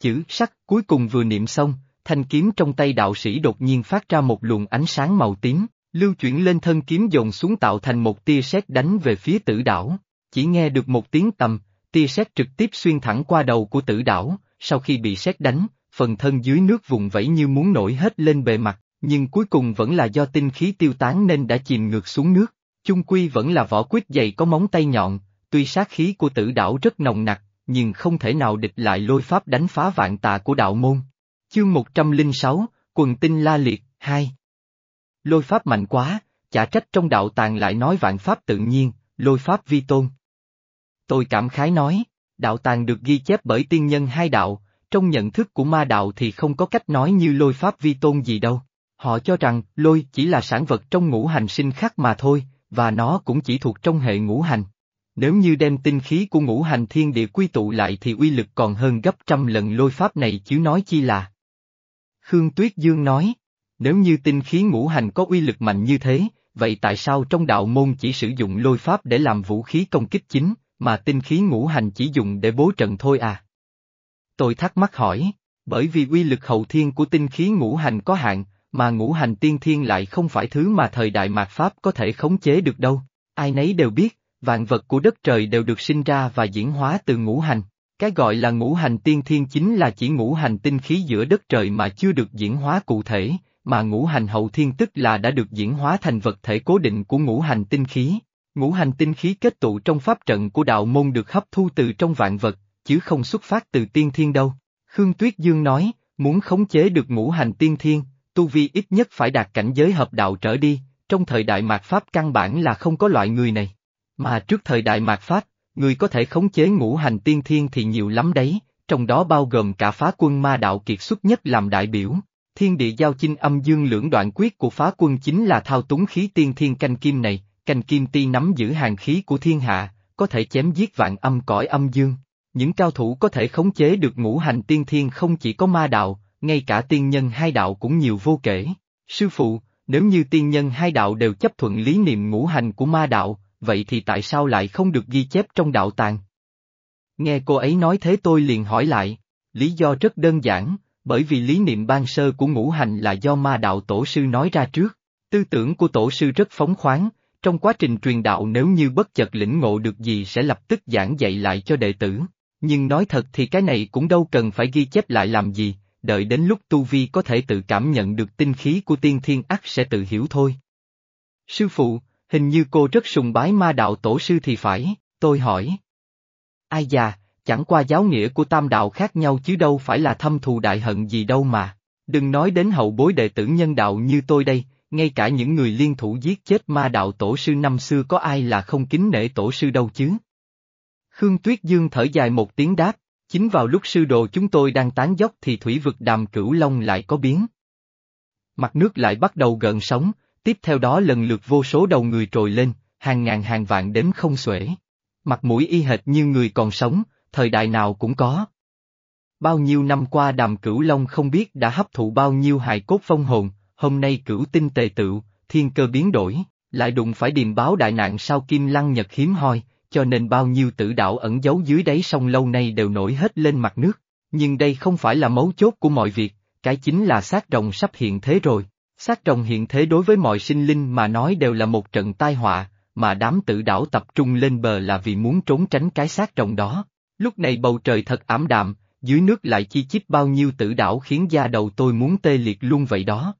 Chữ sắc cuối cùng vừa niệm xong, thanh kiếm trong tay đạo sĩ đột nhiên phát ra một luồng ánh sáng màu tím, lưu chuyển lên thân kiếm dồn xuống tạo thành một tia sét đánh về phía tử đảo. Chỉ nghe được một tiếng tầm, tia sét trực tiếp xuyên thẳng qua đầu của tử đảo, sau khi bị sét đánh, phần thân dưới nước vùng vẫy như muốn nổi hết lên bề mặt, nhưng cuối cùng vẫn là do tinh khí tiêu tán nên đã chìm ngược xuống nước. Chung quy vẫn là vỏ quyết dày có móng tay nhọn, tuy sát khí của tử đảo rất nồng nặc, nhưng không thể nào địch lại lôi pháp đánh phá vạn tà của đạo môn. Chương 106, Quần tinh la liệt, 2 Lôi pháp mạnh quá, chả trách trong đạo tàng lại nói vạn pháp tự nhiên, lôi pháp vi tôn. Tôi cảm khái nói, đạo tàng được ghi chép bởi tiên nhân hai đạo, trong nhận thức của ma đạo thì không có cách nói như lôi pháp vi tôn gì đâu. Họ cho rằng lôi chỉ là sản vật trong ngũ hành sinh khắc mà thôi, và nó cũng chỉ thuộc trong hệ ngũ hành. Nếu như đem tinh khí của ngũ hành thiên địa quy tụ lại thì uy lực còn hơn gấp trăm lần lôi pháp này chứ nói chi là. Khương Tuyết Dương nói, nếu như tinh khí ngũ hành có uy lực mạnh như thế, vậy tại sao trong đạo môn chỉ sử dụng lôi pháp để làm vũ khí công kích chính, mà tinh khí ngũ hành chỉ dùng để bố trận thôi à? Tôi thắc mắc hỏi, bởi vì uy lực hậu thiên của tinh khí ngũ hành có hạn, mà ngũ hành tiên thiên lại không phải thứ mà thời đại mạt Pháp có thể khống chế được đâu. Ai nấy đều biết, vạn vật của đất trời đều được sinh ra và diễn hóa từ ngũ hành. Cái gọi là ngũ hành tiên thiên chính là chỉ ngũ hành tinh khí giữa đất trời mà chưa được diễn hóa cụ thể, mà ngũ hành hậu thiên tức là đã được diễn hóa thành vật thể cố định của ngũ hành tinh khí. Ngũ hành tinh khí kết tụ trong pháp trận của đạo môn được hấp thu từ trong vạn vật, chứ không xuất phát từ tiên thiên đâu. Khương Tuyết Dương nói, muốn khống chế được ngũ hành tiên thiên, tu vi ít nhất phải đạt cảnh giới hợp đạo trở đi, trong thời đại mạt Pháp căn bản là không có loại người này. Mà trước thời đại mạt Pháp, người có thể khống chế ngũ hành tiên thiên thì nhiều lắm đấy, trong đó bao gồm cả phá quân ma đạo kiệt xuất nhất làm đại biểu. Thiên địa giao chinh âm dương lưỡng đoạn quyết của phá quân chính là thao túng khí tiên thiên canh kim này, canh kim ti nắm giữ hàng khí của thiên hạ, có thể chém giết vạn âm cõi âm dương. Những cao thủ có thể khống chế được ngũ hành tiên thiên không chỉ có ma đạo, ngay cả tiên nhân hai đạo cũng nhiều vô kể. Sư phụ, nếu như tiên nhân hai đạo đều chấp thuận lý niệm ngũ hành của ma đạo, vậy thì tại sao lại không được ghi chép trong đạo tàng? Nghe cô ấy nói thế tôi liền hỏi lại, lý do rất đơn giản, bởi vì lý niệm ban sơ của ngũ hành là do ma đạo tổ sư nói ra trước. Tư tưởng của tổ sư rất phóng khoáng, trong quá trình truyền đạo nếu như bất chợt lĩnh ngộ được gì sẽ lập tức giảng dạy lại cho đệ tử. Nhưng nói thật thì cái này cũng đâu cần phải ghi chép lại làm gì, đợi đến lúc Tu Vi có thể tự cảm nhận được tinh khí của tiên thiên ắt sẽ tự hiểu thôi. Sư phụ, hình như cô rất sùng bái ma đạo tổ sư thì phải, tôi hỏi. Ai già, chẳng qua giáo nghĩa của tam đạo khác nhau chứ đâu phải là thâm thù đại hận gì đâu mà. Đừng nói đến hậu bối đệ tử nhân đạo như tôi đây, ngay cả những người liên thủ giết chết ma đạo tổ sư năm xưa có ai là không kính nể tổ sư đâu chứ. Khương Tuyết Dương thở dài một tiếng đáp, chính vào lúc sư đồ chúng tôi đang tán dốc thì thủy vực đàm cửu long lại có biến. Mặt nước lại bắt đầu gợn sóng, tiếp theo đó lần lượt vô số đầu người trồi lên, hàng ngàn hàng vạn đếm không xuể. Mặt mũi y hệt như người còn sống, thời đại nào cũng có. Bao nhiêu năm qua đàm cửu long không biết đã hấp thụ bao nhiêu hài cốt phong hồn, hôm nay cửu tinh tề tựu, thiên cơ biến đổi, lại đụng phải điềm báo đại nạn sau kim lăng nhật hiếm hoi, cho nên bao nhiêu tử đảo ẩn giấu dưới đáy sông lâu nay đều nổi hết lên mặt nước. Nhưng đây không phải là mấu chốt của mọi việc, cái chính là xác rồng sắp hiện thế rồi. Xác rồng hiện thế đối với mọi sinh linh mà nói đều là một trận tai họa, mà đám tử đảo tập trung lên bờ là vì muốn trốn tránh cái xác rồng đó. Lúc này bầu trời thật ảm đạm, dưới nước lại chi chít bao nhiêu tử đảo khiến da đầu tôi muốn tê liệt luôn vậy đó.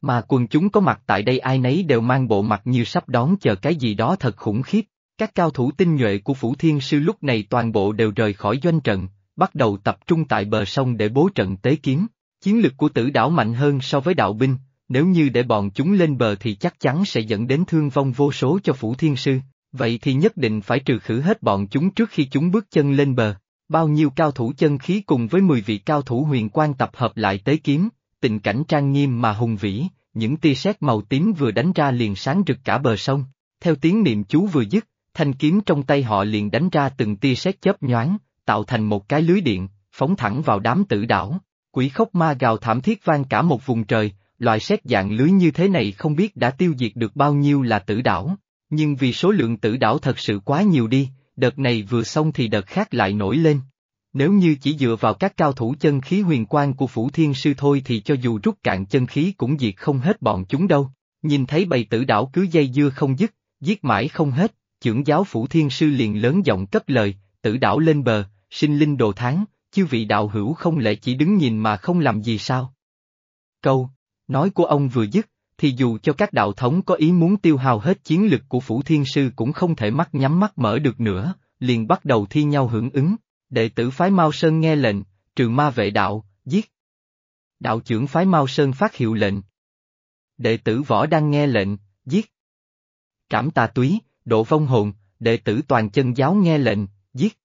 Mà quần chúng có mặt tại đây ai nấy đều mang bộ mặt như sắp đón chờ cái gì đó thật khủng khiếp. Các cao thủ tinh nhuệ của Phủ Thiên Sư lúc này toàn bộ đều rời khỏi doanh trận, bắt đầu tập trung tại bờ sông để bố trận tế kiếm. Chiến lực của tử đảo mạnh hơn so với đạo binh, nếu như để bọn chúng lên bờ thì chắc chắn sẽ dẫn đến thương vong vô số cho Phủ Thiên Sư, vậy thì nhất định phải trừ khử hết bọn chúng trước khi chúng bước chân lên bờ. Bao nhiêu cao thủ chân khí cùng với 10 vị cao thủ huyền quan tập hợp lại tế kiếm, tình cảnh trang nghiêm mà hùng vĩ, những tia sét màu tím vừa đánh ra liền sáng rực cả bờ sông. Theo tiếng niệm chú vừa dứt, thanh kiếm trong tay họ liền đánh ra từng tia sét chớp nhoáng, tạo thành một cái lưới điện, phóng thẳng vào đám tử đảo. Quỷ khóc ma gào thảm thiết vang cả một vùng trời, loại sét dạng lưới như thế này không biết đã tiêu diệt được bao nhiêu là tử đảo. Nhưng vì số lượng tử đảo thật sự quá nhiều đi, đợt này vừa xong thì đợt khác lại nổi lên. Nếu như chỉ dựa vào các cao thủ chân khí huyền quang của Phủ Thiên Sư thôi thì cho dù rút cạn chân khí cũng diệt không hết bọn chúng đâu. Nhìn thấy bầy tử đảo cứ dây dưa không dứt, giết mãi không hết, trưởng giáo Phủ Thiên Sư liền lớn giọng cất lời, tử đảo lên bờ, sinh linh đồ tháng, chư vị đạo hữu không lẽ chỉ đứng nhìn mà không làm gì sao? Câu, nói của ông vừa dứt, thì dù cho các đạo thống có ý muốn tiêu hao hết chiến lực của Phủ Thiên Sư cũng không thể mắt nhắm mắt mở được nữa, liền bắt đầu thi nhau hưởng ứng. Đệ tử phái Mao Sơn nghe lệnh, trừ ma vệ đạo, giết. Đạo trưởng phái Mao Sơn phát hiệu lệnh. Đệ tử võ đang nghe lệnh, giết. Trảm tà túy, độ vong hồn, đệ tử toàn chân giáo nghe lệnh, giết.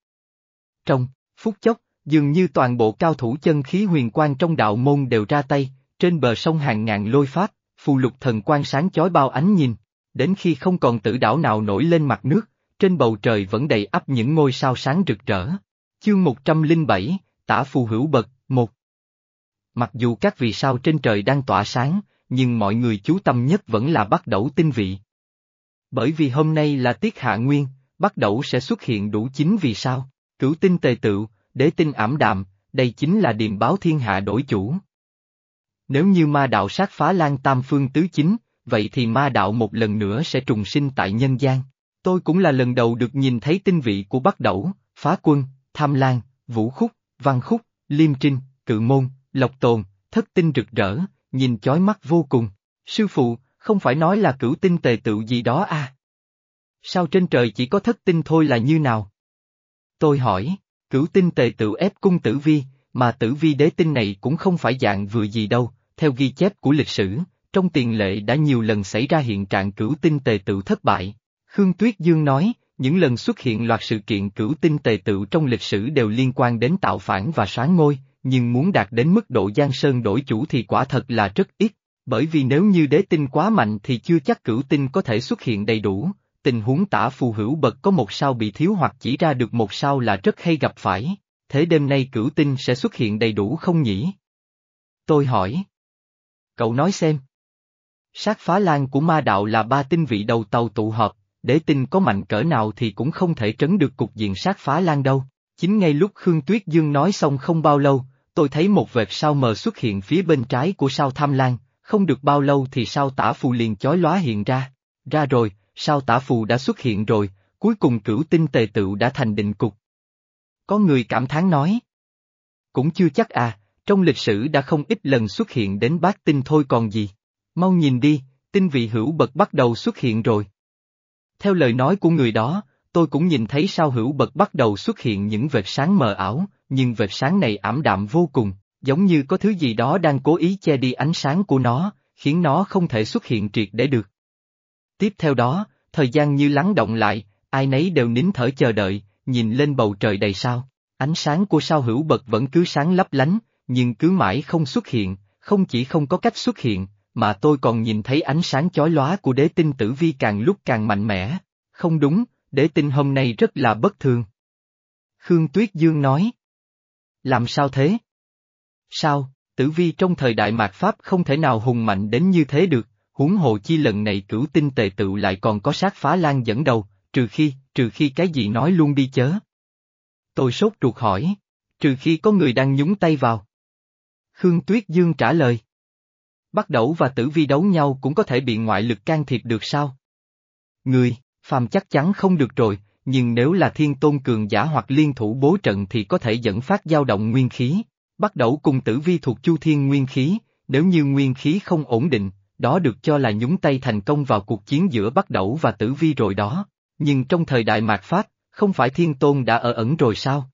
Trong, phút chốc, dường như toàn bộ cao thủ chân khí huyền quang trong đạo môn đều ra tay, trên bờ sông hàng ngàn lôi pháp, phù lục thần quang sáng chói bao ánh nhìn, đến khi không còn tử đảo nào nổi lên mặt nước, trên bầu trời vẫn đầy ắp những ngôi sao sáng rực rỡ. Chương 107, Tả Phù Hữu Bật, 1 Mặc dù các vì sao trên trời đang tỏa sáng, nhưng mọi người chú tâm nhất vẫn là bắt đầu tinh vị. Bởi vì hôm nay là tiết hạ nguyên, bắt đầu sẽ xuất hiện đủ chính vì sao, cửu tinh tề tựu, đế tinh ảm đạm, đây chính là điềm báo thiên hạ đổi chủ. Nếu như ma đạo sát phá lan tam phương tứ chính, vậy thì ma đạo một lần nữa sẽ trùng sinh tại nhân gian. Tôi cũng là lần đầu được nhìn thấy tinh vị của Bắc Đẩu, Phá Quân, Tham Lan, Vũ Khúc, Văn Khúc, Liêm Trinh, Cự Môn, Lộc Tồn, thất tinh rực rỡ, nhìn chói mắt vô cùng. Sư phụ, không phải nói là cửu tinh tề tựu gì đó à? Sao trên trời chỉ có thất tinh thôi là như nào? Tôi hỏi, cửu tinh tề tựu ép cung tử vi, mà tử vi đế tinh này cũng không phải dạng vừa gì đâu, theo ghi chép của lịch sử, trong tiền lệ đã nhiều lần xảy ra hiện trạng cửu tinh tề tựu thất bại. Khương Tuyết Dương nói, những lần xuất hiện loạt sự kiện cửu tinh tề tựu trong lịch sử đều liên quan đến tạo phản và sáng ngôi, nhưng muốn đạt đến mức độ Giang Sơn đổi chủ thì quả thật là rất ít, bởi vì nếu như đế tinh quá mạnh thì chưa chắc cửu tinh có thể xuất hiện đầy đủ, tình huống tả phù hữu bậc có một sao bị thiếu hoặc chỉ ra được một sao là rất hay gặp phải, thế đêm nay cửu tinh sẽ xuất hiện đầy đủ không nhỉ? Tôi hỏi. Cậu nói xem. Sát phá lan của ma đạo là ba tinh vị đầu tàu tụ họp, đế tinh có mạnh cỡ nào thì cũng không thể trấn được cục diện sát phá lan đâu. Chính ngay lúc Khương Tuyết Dương nói xong không bao lâu, tôi thấy một vệt sao mờ xuất hiện phía bên trái của sao tham lan, không được bao lâu thì sao tả phù liền chói lóa hiện ra. Ra rồi, sao tả phù đã xuất hiện rồi, cuối cùng cửu tinh tề tựu đã thành định cục. Có người cảm thán nói. Cũng chưa chắc à, trong lịch sử đã không ít lần xuất hiện đến bát tinh thôi còn gì. Mau nhìn đi, tinh vị hữu bật bắt đầu xuất hiện rồi. Theo lời nói của người đó, tôi cũng nhìn thấy sao hữu bật bắt đầu xuất hiện những vệt sáng mờ ảo, nhưng vệt sáng này ảm đạm vô cùng, giống như có thứ gì đó đang cố ý che đi ánh sáng của nó, khiến nó không thể xuất hiện triệt để được. Tiếp theo đó, thời gian như lắng động lại, ai nấy đều nín thở chờ đợi, nhìn lên bầu trời đầy sao. Ánh sáng của sao hữu bật vẫn cứ sáng lấp lánh, nhưng cứ mãi không xuất hiện, không chỉ không có cách xuất hiện, mà tôi còn nhìn thấy ánh sáng chói lóa của đế tinh tử vi càng lúc càng mạnh mẽ. Không đúng, đế tinh hôm nay rất là bất thường. Khương Tuyết Dương nói. Làm sao thế? Sao, tử vi trong thời đại mạt Pháp không thể nào hùng mạnh đến như thế được, huống hồ chi lần này cửu tinh tề tựu lại còn có sát phá lan dẫn đầu, trừ khi, trừ khi cái gì nói luôn đi chớ. Tôi sốt ruột hỏi, trừ khi có người đang nhúng tay vào. Khương Tuyết Dương trả lời. Bắt đầu và tử vi đấu nhau cũng có thể bị ngoại lực can thiệp được sao? Người, phàm chắc chắn không được rồi, nhưng nếu là thiên tôn cường giả hoặc liên thủ bố trận thì có thể dẫn phát dao động nguyên khí. Bắt đầu cùng tử vi thuộc chu thiên nguyên khí, nếu như nguyên khí không ổn định, đó được cho là nhúng tay thành công vào cuộc chiến giữa bắt đầu và tử vi rồi đó. Nhưng trong thời đại mạt Pháp, không phải thiên tôn đã ở ẩn rồi sao?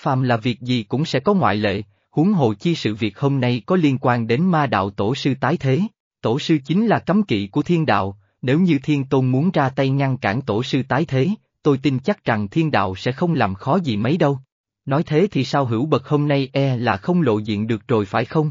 Phàm là việc gì cũng sẽ có ngoại lệ, huống hồ chi sự việc hôm nay có liên quan đến ma đạo tổ sư tái thế. Tổ sư chính là cấm kỵ của thiên đạo, nếu như thiên tôn muốn ra tay ngăn cản tổ sư tái thế, tôi tin chắc rằng thiên đạo sẽ không làm khó gì mấy đâu. Nói thế thì sao hữu bậc hôm nay e là không lộ diện được rồi phải không?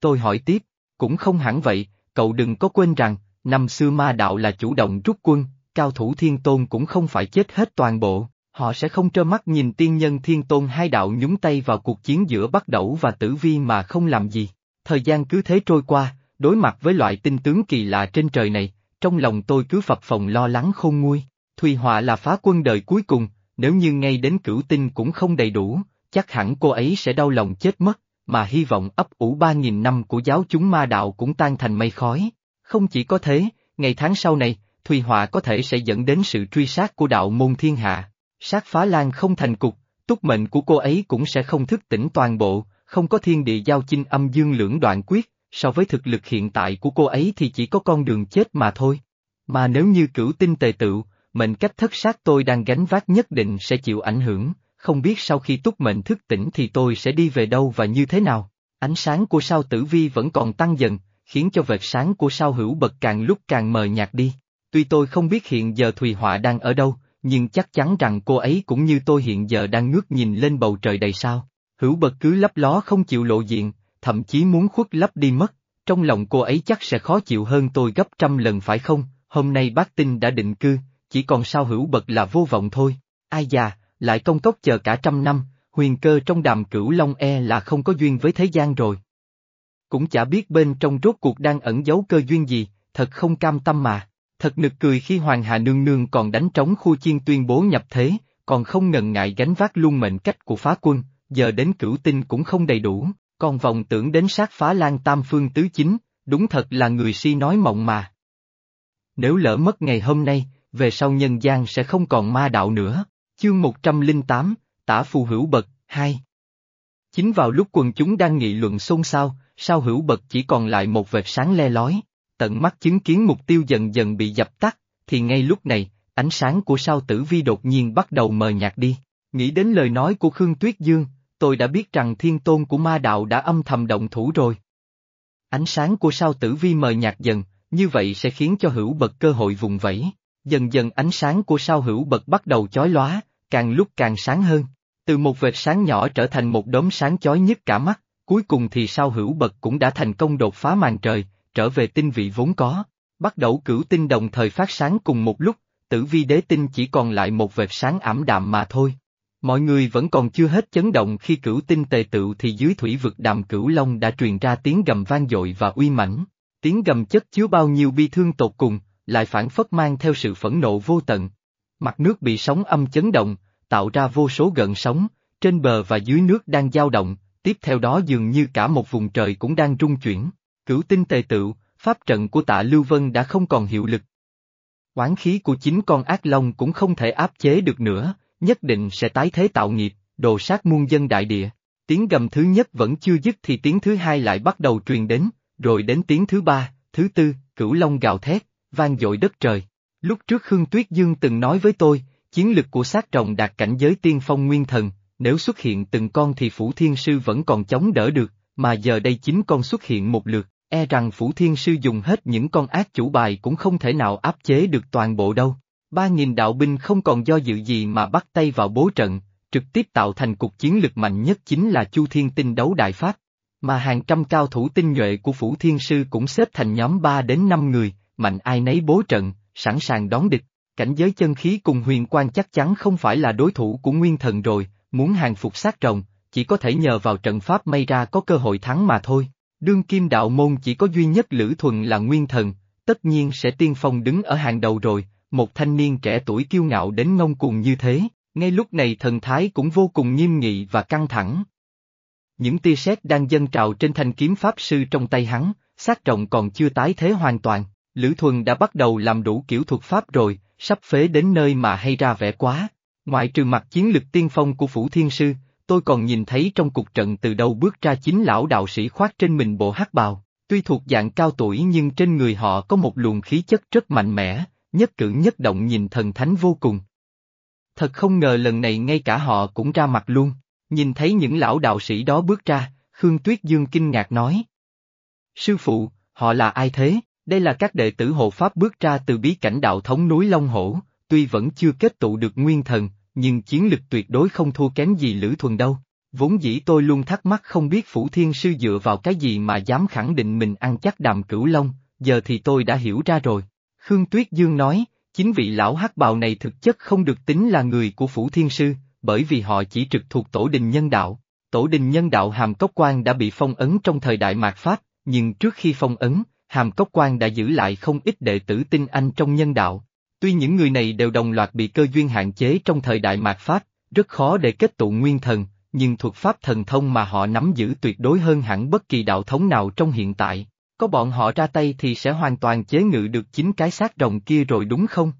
Tôi hỏi tiếp, cũng không hẳn vậy, cậu đừng có quên rằng, năm xưa ma đạo là chủ động rút quân, cao thủ thiên tôn cũng không phải chết hết toàn bộ, họ sẽ không trơ mắt nhìn tiên nhân thiên tôn hai đạo nhúng tay vào cuộc chiến giữa Bắc Đẩu và Tử Vi mà không làm gì. Thời gian cứ thế trôi qua, đối mặt với loại tinh tướng kỳ lạ trên trời này, trong lòng tôi cứ phập phồng lo lắng khôn nguôi. Thùy Họa là phá quân đời cuối cùng, nếu như ngay đến cửu tinh cũng không đầy đủ, chắc hẳn cô ấy sẽ đau lòng chết mất, mà hy vọng ấp ủ ba nghìn năm của giáo chúng ma đạo cũng tan thành mây khói. Không chỉ có thế, ngày tháng sau này, Thùy Họa có thể sẽ dẫn đến sự truy sát của đạo môn thiên hạ. Sát phá lan không thành cục, túc mệnh của cô ấy cũng sẽ không thức tỉnh toàn bộ, không có thiên địa giao chinh âm dương lưỡng đoạn quyết, so với thực lực hiện tại của cô ấy thì chỉ có con đường chết mà thôi. Mà nếu như cửu tinh tề tựu, mệnh cách thất sát tôi đang gánh vác nhất định sẽ chịu ảnh hưởng, không biết sau khi túc mệnh thức tỉnh thì tôi sẽ đi về đâu và như thế nào. Ánh sáng của sao tử vi vẫn còn tăng dần, khiến cho vệt sáng của sao hữu bật càng lúc càng mờ nhạt đi. Tuy tôi không biết hiện giờ Thùy Họa đang ở đâu, nhưng chắc chắn rằng cô ấy cũng như tôi hiện giờ đang ngước nhìn lên bầu trời đầy sao. Hữu bật cứ lấp ló không chịu lộ diện, thậm chí muốn khuất lấp đi mất, trong lòng cô ấy chắc sẽ khó chịu hơn tôi gấp trăm lần phải không, hôm nay bác tinh đã định cư, chỉ còn sao hữu bậc là vô vọng thôi. Ai già, lại công cốc chờ cả trăm năm, huyền cơ trong đàm cửu long e là không có duyên với thế gian rồi. Cũng chả biết bên trong rốt cuộc đang ẩn giấu cơ duyên gì, thật không cam tâm mà. Thật nực cười khi Hoàng Hà Nương Nương còn đánh trống khu chiên tuyên bố nhập thế, còn không ngần ngại gánh vác luôn mệnh cách của phá quân, giờ đến cửu tinh cũng không đầy đủ, còn vòng tưởng đến sát phá lan tam phương tứ chính, đúng thật là người si nói mộng mà. Nếu lỡ mất ngày hôm nay, về sau nhân gian sẽ không còn ma đạo nữa. Chương 108, Tả Phù Hữu Bật, 2 Chính vào lúc quần chúng đang nghị luận xôn xao, sao hữu bật chỉ còn lại một vệt sáng le lói, tận mắt chứng kiến mục tiêu dần dần bị dập tắt, thì ngay lúc này, ánh sáng của sao tử vi đột nhiên bắt đầu mờ nhạt đi. Nghĩ đến lời nói của Khương Tuyết Dương, tôi đã biết rằng thiên tôn của ma đạo đã âm thầm động thủ rồi. Ánh sáng của sao tử vi mờ nhạt dần, như vậy sẽ khiến cho hữu bật cơ hội vùng vẫy. Dần dần ánh sáng của sao hữu bật bắt đầu chói lóa, càng lúc càng sáng hơn. Từ một vệt sáng nhỏ trở thành một đốm sáng chói nhất cả mắt, cuối cùng thì sao hữu bật cũng đã thành công đột phá màn trời, trở về tinh vị vốn có. Bắt đầu cửu tinh đồng thời phát sáng cùng một lúc, tử vi đế tinh chỉ còn lại một vệt sáng ảm đạm mà thôi. Mọi người vẫn còn chưa hết chấn động khi cửu tinh tề tựu thì dưới thủy vực đàm cửu long đã truyền ra tiếng gầm vang dội và uy mãnh. Tiếng gầm chất chứa bao nhiêu bi thương tột cùng, lại phản phất mang theo sự phẫn nộ vô tận. Mặt nước bị sóng âm chấn động, tạo ra vô số gợn sóng, trên bờ và dưới nước đang dao động, tiếp theo đó dường như cả một vùng trời cũng đang rung chuyển. Cửu tinh tề tựu, pháp trận của tạ Lưu Vân đã không còn hiệu lực. Quán khí của chính con ác long cũng không thể áp chế được nữa, nhất định sẽ tái thế tạo nghiệp, đồ sát muôn dân đại địa. Tiếng gầm thứ nhất vẫn chưa dứt thì tiếng thứ hai lại bắt đầu truyền đến, rồi đến tiếng thứ ba, thứ tư, cửu long gào thét, vang dội đất trời. Lúc trước Khương Tuyết Dương từng nói với tôi, chiến lực của sát rồng đạt cảnh giới tiên phong nguyên thần, nếu xuất hiện từng con thì Phủ Thiên Sư vẫn còn chống đỡ được, mà giờ đây chính con xuất hiện một lượt, e rằng Phủ Thiên Sư dùng hết những con ác chủ bài cũng không thể nào áp chế được toàn bộ đâu. Ba nghìn đạo binh không còn do dự gì mà bắt tay vào bố trận, trực tiếp tạo thành cuộc chiến lực mạnh nhất chính là Chu Thiên Tinh đấu đại pháp. Mà hàng trăm cao thủ tinh nhuệ của Phủ Thiên Sư cũng xếp thành nhóm 3 đến 5 người, mạnh ai nấy bố trận, sẵn sàng đón địch. Cảnh giới chân khí cùng huyền quan chắc chắn không phải là đối thủ của nguyên thần rồi, muốn hàng phục sát rồng, chỉ có thể nhờ vào trận pháp may ra có cơ hội thắng mà thôi. Đương kim đạo môn chỉ có duy nhất Lữ Thuần là nguyên thần, tất nhiên sẽ tiên phong đứng ở hàng đầu rồi, một thanh niên trẻ tuổi kiêu ngạo đến ngông cuồng như thế, ngay lúc này thần thái cũng vô cùng nghiêm nghị và căng thẳng. Những tia sét đang dâng trào trên thanh kiếm pháp sư trong tay hắn, sát trọng còn chưa tái thế hoàn toàn, Lữ Thuần đã bắt đầu làm đủ kiểu thuật pháp rồi, sắp phế đến nơi mà hay ra vẻ quá. Ngoại trừ mặt chiến lực tiên phong của Phủ Thiên Sư, tôi còn nhìn thấy trong cuộc trận từ đâu bước ra chính lão đạo sĩ khoác trên mình bộ hắc bào, tuy thuộc dạng cao tuổi nhưng trên người họ có một luồng khí chất rất mạnh mẽ, nhất cử nhất động nhìn thần thánh vô cùng. Thật không ngờ lần này ngay cả họ cũng ra mặt luôn, nhìn thấy những lão đạo sĩ đó bước ra, Khương Tuyết Dương kinh ngạc nói. Sư phụ, họ là ai thế? Đây là các đệ tử hộ Pháp bước ra từ bí cảnh đạo thống núi Long Hổ, tuy vẫn chưa kết tụ được nguyên thần, nhưng chiến lực tuyệt đối không thua kém gì Lữ Thuần đâu. Vốn dĩ tôi luôn thắc mắc không biết Phủ Thiên Sư dựa vào cái gì mà dám khẳng định mình ăn chắc đàm cửu long, giờ thì tôi đã hiểu ra rồi. Khương Tuyết Dương nói, chính vị lão hắc bào này thực chất không được tính là người của Phủ Thiên Sư, bởi vì họ chỉ trực thuộc tổ đình nhân đạo. Tổ đình nhân đạo Hàm Cốc Quan đã bị phong ấn trong thời đại mạt Pháp, nhưng trước khi phong ấn, Hàm Cốc Quan đã giữ lại không ít đệ tử tinh anh trong nhân đạo. Tuy những người này đều đồng loạt bị cơ duyên hạn chế trong thời đại mạt Pháp, rất khó để kết tụ nguyên thần, nhưng thuật pháp thần thông mà họ nắm giữ tuyệt đối hơn hẳn bất kỳ đạo thống nào trong hiện tại. Có bọn họ ra tay thì sẽ hoàn toàn chế ngự được chính cái xác rồng kia rồi đúng không?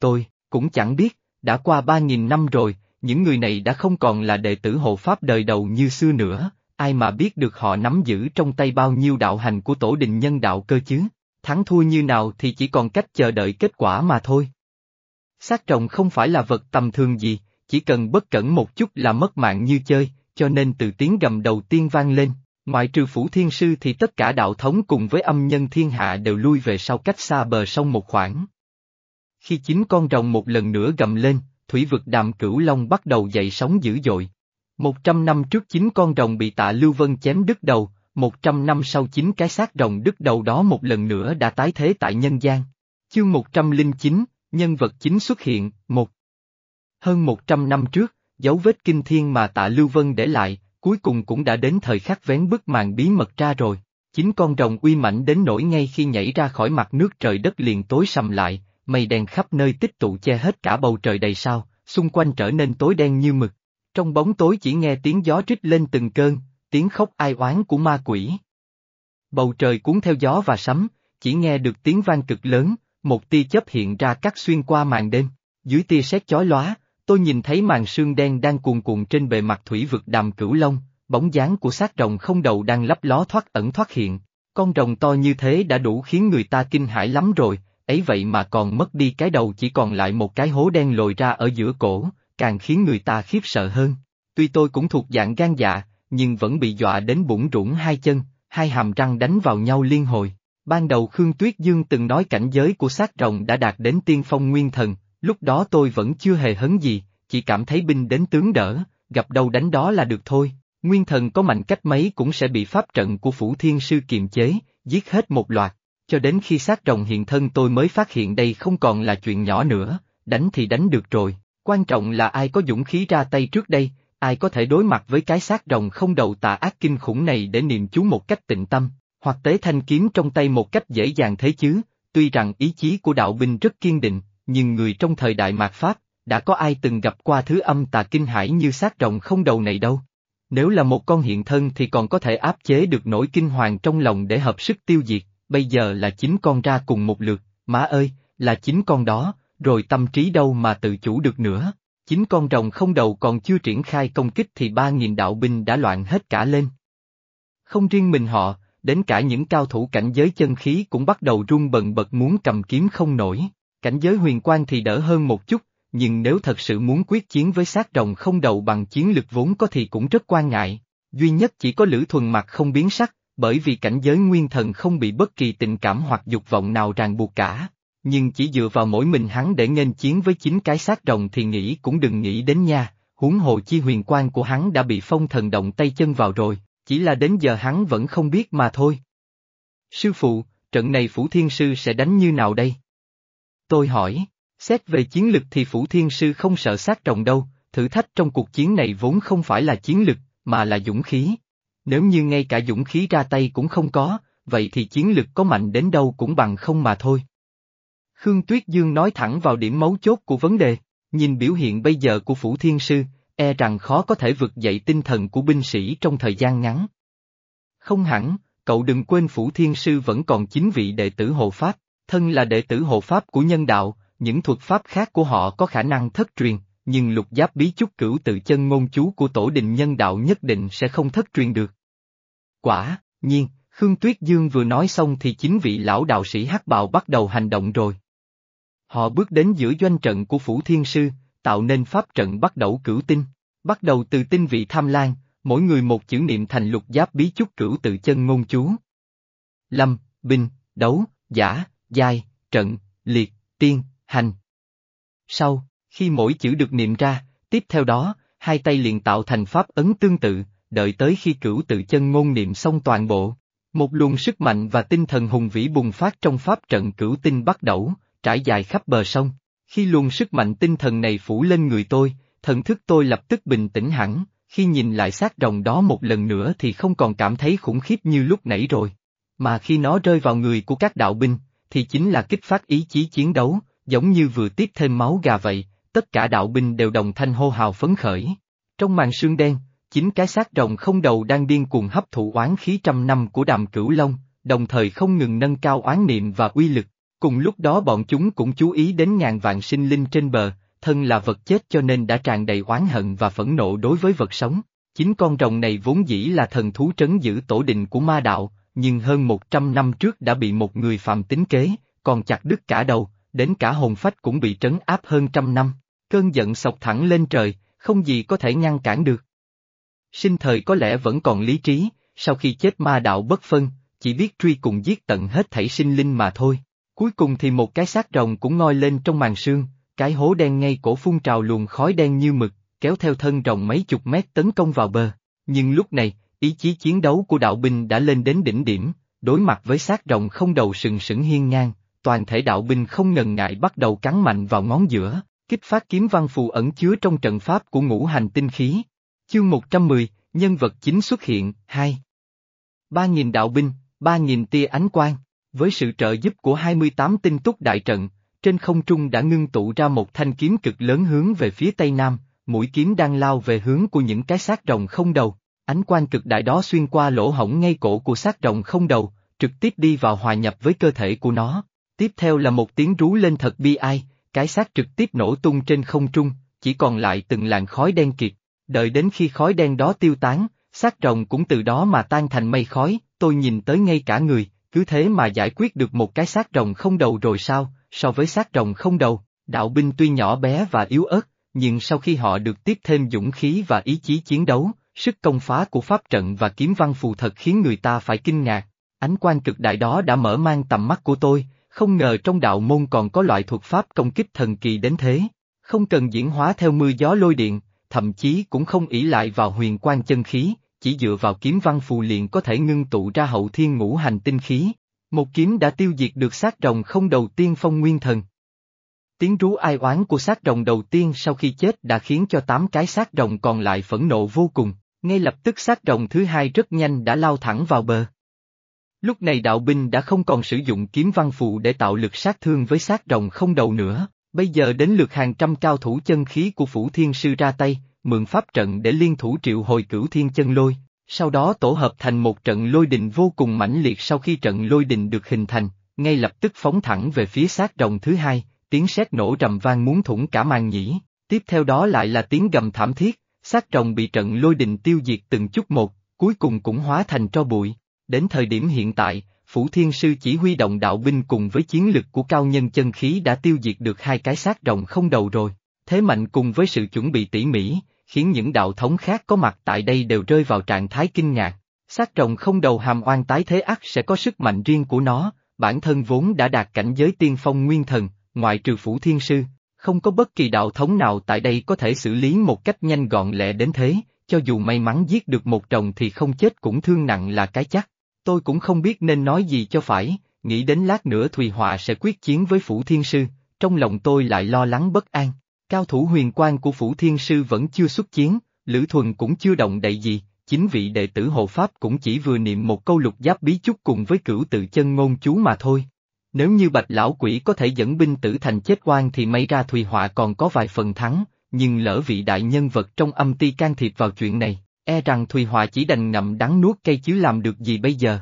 Tôi, cũng chẳng biết, đã qua ba nghìn năm rồi, những người này đã không còn là đệ tử hộ pháp đời đầu như xưa nữa, ai mà biết được họ nắm giữ trong tay bao nhiêu đạo hành của tổ đình nhân đạo cơ chứ, thắng thua như nào thì chỉ còn cách chờ đợi kết quả mà thôi. Sát trồng không phải là vật tầm thường gì, chỉ cần bất cẩn một chút là mất mạng như chơi, cho nên từ tiếng gầm đầu tiên vang lên, ngoại trừ phủ thiên sư thì tất cả đạo thống cùng với âm nhân thiên hạ đều lui về sau cách xa bờ sông một khoảng. Khi chín con rồng một lần nữa gầm lên, thủy vực đàm cửu long bắt đầu dậy sóng dữ dội. Một trăm năm trước chín con rồng bị tạ Lưu Vân chém đứt đầu, một trăm năm sau chín cái xác rồng đứt đầu đó một lần nữa đã tái thế tại nhân gian. Chương một trăm linh chín, nhân vật chính xuất hiện, một. Hơn một trăm năm trước, dấu vết kinh thiên mà tạ Lưu Vân để lại, cuối cùng cũng đã đến thời khắc vén bức màn bí mật ra rồi. Chín con rồng uy mãnh đến nỗi ngay khi nhảy ra khỏi mặt nước trời đất liền tối sầm lại, mây đen khắp nơi tích tụ che hết cả bầu trời đầy sao, xung quanh trở nên tối đen như mực. Trong bóng tối chỉ nghe tiếng gió rít lên từng cơn, tiếng khóc ai oán của ma quỷ. Bầu trời cuốn theo gió và sấm, chỉ nghe được tiếng vang cực lớn, một tia chớp hiện ra cắt xuyên qua màn đêm, dưới tia sét chói lóa, tôi nhìn thấy màn sương đen đang cuồn cuộn trên bề mặt thủy vực đàm cửu long, bóng dáng của xác rồng không đầu đang lấp ló thoát ẩn thoát hiện. Con rồng to như thế đã đủ khiến người ta kinh hãi lắm rồi, ấy vậy mà còn mất đi cái đầu chỉ còn lại một cái hố đen lồi ra ở giữa cổ, càng khiến người ta khiếp sợ hơn. Tuy tôi cũng thuộc dạng gan dạ, nhưng vẫn bị dọa đến bụng rủng hai chân, hai hàm răng đánh vào nhau liên hồi. Ban đầu Khương Tuyết Dương từng nói cảnh giới của sát rồng đã đạt đến tiên phong nguyên thần, lúc đó tôi vẫn chưa hề hấn gì, chỉ cảm thấy binh đến tướng đỡ, gặp đâu đánh đó là được thôi. Nguyên thần có mạnh cách mấy cũng sẽ bị pháp trận của Phủ Thiên Sư kiềm chế, giết hết một loạt. Cho đến khi sát rồng hiện thân tôi mới phát hiện đây không còn là chuyện nhỏ nữa, đánh thì đánh được rồi, quan trọng là ai có dũng khí ra tay trước đây, ai có thể đối mặt với cái xác rồng không đầu tà ác kinh khủng này để niệm chú một cách tịnh tâm, hoặc tế thanh kiếm trong tay một cách dễ dàng thế chứ, tuy rằng ý chí của đạo binh rất kiên định, nhưng người trong thời đại mạt Pháp, đã có ai từng gặp qua thứ âm tà kinh hải như xác rồng không đầu này đâu. Nếu là một con hiện thân thì còn có thể áp chế được nỗi kinh hoàng trong lòng để hợp sức tiêu diệt, bây giờ là chính con ra cùng một lượt, má ơi, là chính con đó, rồi tâm trí đâu mà tự chủ được nữa. Chín con rồng không đầu còn chưa triển khai công kích thì ba nghìn đạo binh đã loạn hết cả lên. Không riêng mình họ, đến cả những cao thủ cảnh giới chân khí cũng bắt đầu run bần bật muốn cầm kiếm không nổi. Cảnh giới huyền quan thì đỡ hơn một chút, nhưng nếu thật sự muốn quyết chiến với sát rồng không đầu bằng chiến lực vốn có thì cũng rất quan ngại. Duy nhất chỉ có Lữ Thuần mặt không biến sắc, bởi vì cảnh giới nguyên thần không bị bất kỳ tình cảm hoặc dục vọng nào ràng buộc cả. Nhưng chỉ dựa vào mỗi mình hắn để nghênh chiến với chính cái xác rồng thì nghĩ cũng đừng nghĩ đến nha, huống hồ chi huyền quan của hắn đã bị phong thần động tay chân vào rồi, chỉ là đến giờ hắn vẫn không biết mà thôi. Sư phụ, trận này Phủ Thiên Sư sẽ đánh như nào đây? Tôi hỏi, xét về chiến lực thì Phủ Thiên Sư không sợ sát rồng đâu, thử thách trong cuộc chiến này vốn không phải là chiến lực, mà là dũng khí. Nếu như ngay cả dũng khí ra tay cũng không có, vậy thì chiến lực có mạnh đến đâu cũng bằng không mà thôi. Khương Tuyết Dương nói thẳng vào điểm mấu chốt của vấn đề, nhìn biểu hiện bây giờ của Phủ Thiên Sư, e rằng khó có thể vực dậy tinh thần của binh sĩ trong thời gian ngắn. Không hẳn, cậu đừng quên Phủ Thiên Sư vẫn còn chính vị đệ tử hộ Pháp, thân là đệ tử hộ Pháp của nhân đạo, những thuật pháp khác của họ có khả năng thất truyền, nhưng lục giáp bí chúc cửu tự chân ngôn chú của tổ đình nhân đạo nhất định sẽ không thất truyền được. Quả, nhiên, Khương Tuyết Dương vừa nói xong thì chính vị lão đạo sĩ hắc bào bắt đầu hành động rồi. Họ bước đến giữa doanh trận của Phủ Thiên Sư, tạo nên pháp trận bắt đầu cửu tinh. Bắt đầu từ tinh vị tham lan, mỗi người một chữ niệm thành lục giáp bí chúc cửu tự chân ngôn chú. Lâm, binh, đấu, giả, giai, trận, liệt, tiên, hành. Sau, khi mỗi chữ được niệm ra, tiếp theo đó, hai tay liền tạo thành pháp ấn tương tự, đợi tới khi cửu tự chân ngôn niệm xong toàn bộ. Một luồng sức mạnh và tinh thần hùng vĩ bùng phát trong pháp trận cửu tinh bắt đầu, trải dài khắp bờ sông. Khi luồng sức mạnh tinh thần này phủ lên người tôi, thần thức tôi lập tức bình tĩnh hẳn, khi nhìn lại xác rồng đó một lần nữa thì không còn cảm thấy khủng khiếp như lúc nãy rồi. Mà khi nó rơi vào người của các đạo binh, thì chính là kích phát ý chí chiến đấu, giống như vừa tiếp thêm máu gà vậy, tất cả đạo binh đều đồng thanh hô hào phấn khởi. Trong màn sương đen, chính cái xác rồng không đầu đang điên cuồng hấp thụ oán khí trăm năm của đàm cửu long, đồng thời không ngừng nâng cao oán niệm và uy lực. Cùng lúc đó bọn chúng cũng chú ý đến ngàn vạn sinh linh trên bờ, thân là vật chết cho nên đã tràn đầy oán hận và phẫn nộ đối với vật sống. Chính con rồng này vốn dĩ là thần thú trấn giữ tổ đình của ma đạo, nhưng hơn 100 năm trước đã bị một người phạm tính kế, còn chặt đứt cả đầu, đến cả hồn phách cũng bị trấn áp hơn trăm năm. Cơn giận sọc thẳng lên trời, không gì có thể ngăn cản được. Sinh thời có lẽ vẫn còn lý trí, sau khi chết ma đạo bất phân, chỉ biết truy cùng giết tận hết thảy sinh linh mà thôi. Cuối cùng thì một cái xác rồng cũng ngoi lên trong màn sương, cái hố đen ngay cổ phun trào luồng khói đen như mực, kéo theo thân rồng mấy chục mét tấn công vào bờ. Nhưng lúc này, ý chí chiến đấu của đạo binh đã lên đến đỉnh điểm, đối mặt với xác rồng không đầu sừng sững hiên ngang, toàn thể đạo binh không ngần ngại bắt đầu cắn mạnh vào ngón giữa, kích phát kiếm văn phù ẩn chứa trong trận pháp của ngũ hành tinh khí. Chương 110, nhân vật chính xuất hiện, 2. 3.000 đạo binh, 3.000 tia ánh quang, với sự trợ giúp của 28 tinh túc đại trận, trên không trung đã ngưng tụ ra một thanh kiếm cực lớn hướng về phía tây nam, mũi kiếm đang lao về hướng của những cái xác rồng không đầu. Ánh quang cực đại đó xuyên qua lỗ hổng ngay cổ của xác rồng không đầu, trực tiếp đi vào hòa nhập với cơ thể của nó. Tiếp theo là một tiếng rú lên thật bi ai, cái xác trực tiếp nổ tung trên không trung, chỉ còn lại từng làn khói đen kịt. Đợi đến khi khói đen đó tiêu tán, xác rồng cũng từ đó mà tan thành mây khói, tôi nhìn tới ngay cả người, cứ thế mà giải quyết được một cái xác rồng không đầu rồi sao, so với xác rồng không đầu, đạo binh tuy nhỏ bé và yếu ớt, nhưng sau khi họ được tiếp thêm dũng khí và ý chí chiến đấu, sức công phá của pháp trận và kiếm văn phù thật khiến người ta phải kinh ngạc. Ánh quan cực đại đó đã mở mang tầm mắt của tôi, không ngờ trong đạo môn còn có loại thuật pháp công kích thần kỳ đến thế. Không cần diễn hóa theo mưa gió lôi điện, thậm chí cũng không ỷ lại vào huyền quan chân khí, chỉ dựa vào kiếm văn phù liền có thể ngưng tụ ra hậu thiên ngũ hành tinh khí. Một kiếm đã tiêu diệt được xác rồng không đầu tiên phong nguyên thần. Tiếng rú ai oán của xác rồng đầu tiên sau khi chết đã khiến cho tám cái xác rồng còn lại phẫn nộ vô cùng, ngay lập tức xác rồng thứ hai rất nhanh đã lao thẳng vào bờ. Lúc này đạo binh đã không còn sử dụng kiếm văn phụ để tạo lực sát thương với xác rồng không đầu nữa, bây giờ đến lượt hàng trăm cao thủ chân khí của Phủ Thiên Sư ra tay, mượn pháp trận để liên thủ triệu hồi cửu thiên chân lôi, sau đó tổ hợp thành một trận lôi đình vô cùng mãnh liệt sau khi trận lôi đình được hình thành, ngay lập tức phóng thẳng về phía xác rồng thứ hai, tiếng sét nổ trầm vang muốn thủng cả màn nhĩ, tiếp theo đó lại là tiếng gầm thảm thiết, xác rồng bị trận lôi đình tiêu diệt từng chút một, cuối cùng cũng hóa thành tro bụi. Đến thời điểm hiện tại, Phủ Thiên Sư chỉ huy động đạo binh cùng với chiến lực của cao nhân chân khí đã tiêu diệt được hai cái xác rồng không đầu rồi. Thế mạnh cùng với sự chuẩn bị tỉ mỉ, khiến những đạo thống khác có mặt tại đây đều rơi vào trạng thái kinh ngạc. Sát rồng không đầu hàm oan tái thế ắt sẽ có sức mạnh riêng của nó, bản thân vốn đã đạt cảnh giới tiên phong nguyên thần, ngoại trừ Phủ Thiên Sư, không có bất kỳ đạo thống nào tại đây có thể xử lý một cách nhanh gọn lẹ đến thế, cho dù may mắn giết được một rồng thì không chết cũng thương nặng là cái chắc. Tôi cũng không biết nên nói gì cho phải, nghĩ đến lát nữa Thùy Họa sẽ quyết chiến với Phủ Thiên Sư, trong lòng tôi lại lo lắng bất an. Cao thủ huyền quan của Phủ Thiên Sư vẫn chưa xuất chiến, Lữ Thuần cũng chưa động đậy gì, chính vị đệ tử hộ Pháp cũng chỉ vừa niệm một câu lục giáp bí chúc cùng với cửu tự chân ngôn chú mà thôi. Nếu như bạch lão quỷ có thể dẫn binh tử thành chết quan thì may ra Thùy Họa còn có vài phần thắng, nhưng lỡ vị đại nhân vật trong âm ti can thiệp vào chuyện này, e rằng Thùy Họa chỉ đành ngậm đắng nuốt cây chứ làm được gì bây giờ.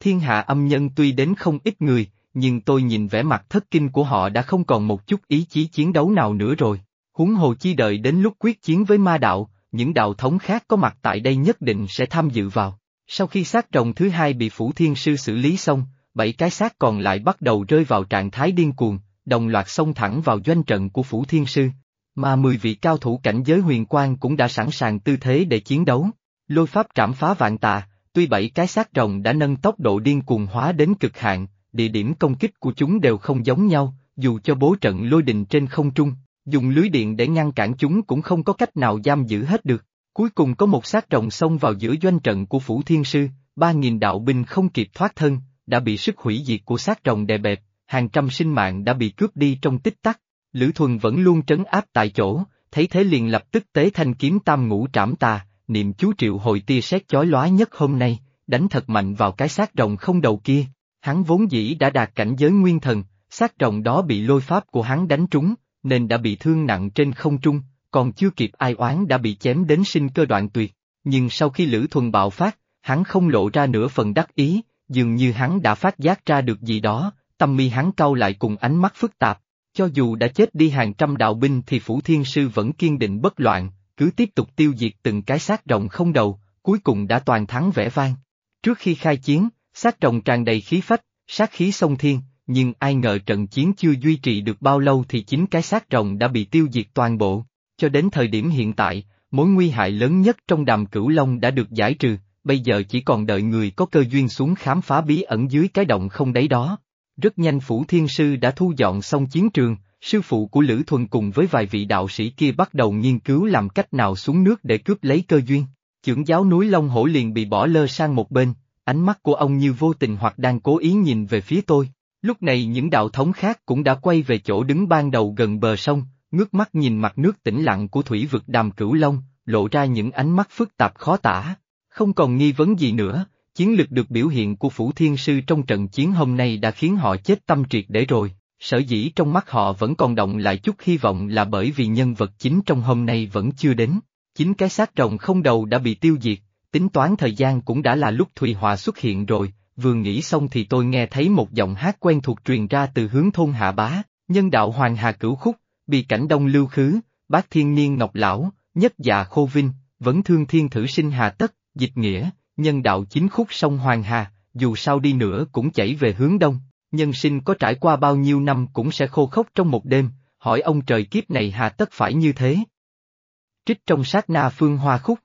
Thiên hạ âm nhân tuy đến không ít người, nhưng tôi nhìn vẻ mặt thất kinh của họ đã không còn một chút ý chí chiến đấu nào nữa rồi. Huống hồ chi đợi đến lúc quyết chiến với ma đạo, những đạo thống khác có mặt tại đây nhất định sẽ tham dự vào. Sau khi xác rồng thứ hai bị Phủ Thiên Sư xử lý xong, bảy cái xác còn lại bắt đầu rơi vào trạng thái điên cuồng, đồng loạt xông thẳng vào doanh trận của Phủ Thiên Sư. Mà mười vị cao thủ cảnh giới huyền quang cũng đã sẵn sàng tư thế để chiến đấu. Lôi pháp trảm phá vạn tà, tuy bảy cái xác rồng đã nâng tốc độ điên cuồng hóa đến cực hạn, địa điểm công kích của chúng đều không giống nhau, dù cho bố trận lôi đình trên không trung, dùng lưới điện để ngăn cản chúng cũng không có cách nào giam giữ hết được. Cuối cùng có một sát rồng xông vào giữa doanh trận của Phủ Thiên Sư, ba nghìn đạo binh không kịp thoát thân, đã bị sức hủy diệt của sát rồng đè bẹp, hàng trăm sinh mạng đã bị cướp đi trong tích tắc. Lữ Thuần vẫn luôn trấn áp tại chỗ, thấy thế liền lập tức tế thanh kiếm tam ngũ trảm tà, niệm chú triệu hồi tia sét chói lóa nhất hôm nay, đánh thật mạnh vào cái xác rồng không đầu kia. Hắn vốn dĩ đã đạt cảnh giới nguyên thần, xác rồng đó bị lôi pháp của hắn đánh trúng, nên đã bị thương nặng trên không trung, còn chưa kịp ai oán đã bị chém đến sinh cơ đoạn tuyệt. Nhưng sau khi Lữ Thuần bạo phát, hắn không lộ ra nửa phần đắc ý, dường như hắn đã phát giác ra được gì đó, tâm mi hắn cau lại cùng ánh mắt phức tạp. Cho dù đã chết đi hàng trăm đạo binh thì Phủ Thiên Sư vẫn kiên định bất loạn, cứ tiếp tục tiêu diệt từng cái xác rồng không đầu, cuối cùng đã toàn thắng vẻ vang. Trước khi khai chiến, Sát rồng tràn đầy khí phách, sát khí sông thiên, nhưng ai ngờ trận chiến chưa duy trì được bao lâu thì chính cái sát rồng đã bị tiêu diệt toàn bộ. Cho đến thời điểm hiện tại, mối nguy hại lớn nhất trong đàm cửu long đã được giải trừ, bây giờ chỉ còn đợi người có cơ duyên xuống khám phá bí ẩn dưới cái động không đáy đó. Rất nhanh Phủ Thiên Sư đã thu dọn xong chiến trường, sư phụ của Lữ Thuần cùng với vài vị đạo sĩ kia bắt đầu nghiên cứu làm cách nào xuống nước để cướp lấy cơ duyên. Chưởng giáo núi Long Hổ liền bị bỏ lơ sang một bên, ánh mắt của ông như vô tình hoặc đang cố ý nhìn về phía tôi. Lúc này những đạo thống khác cũng đã quay về chỗ đứng ban đầu gần bờ sông, ngước mắt nhìn mặt nước tĩnh lặng của thủy vực đàm cửu long, lộ ra những ánh mắt phức tạp khó tả. Không còn nghi vấn gì nữa, chiến lực được biểu hiện của Phủ Thiên Sư trong trận chiến hôm nay đã khiến họ chết tâm triệt để rồi. Sở dĩ trong mắt họ vẫn còn động lại chút hy vọng là bởi vì nhân vật chính trong hôm nay vẫn chưa đến. Chính cái xác rồng không đầu đã bị tiêu diệt, tính toán thời gian cũng đã là lúc Thùy Hòa xuất hiện rồi, vừa nghĩ xong thì tôi nghe thấy một giọng hát quen thuộc truyền ra từ hướng thôn Hạ Bá, nhân đạo Hoàng Hà Cửu Khúc, bị cảnh đông lưu khứ, bác thiên niên ngọc lão, nhất dạ khô vinh, vẫn thương thiên thử sinh hà tất, dịch nghĩa, nhân đạo chính khúc sông Hoàng Hà, dù sao đi nữa cũng chảy về hướng đông, nhân sinh có trải qua bao nhiêu năm cũng sẽ khô khốc trong một đêm, hỏi ông trời kiếp này hà tất phải như thế. Trích trong sát na phương hoa khúc.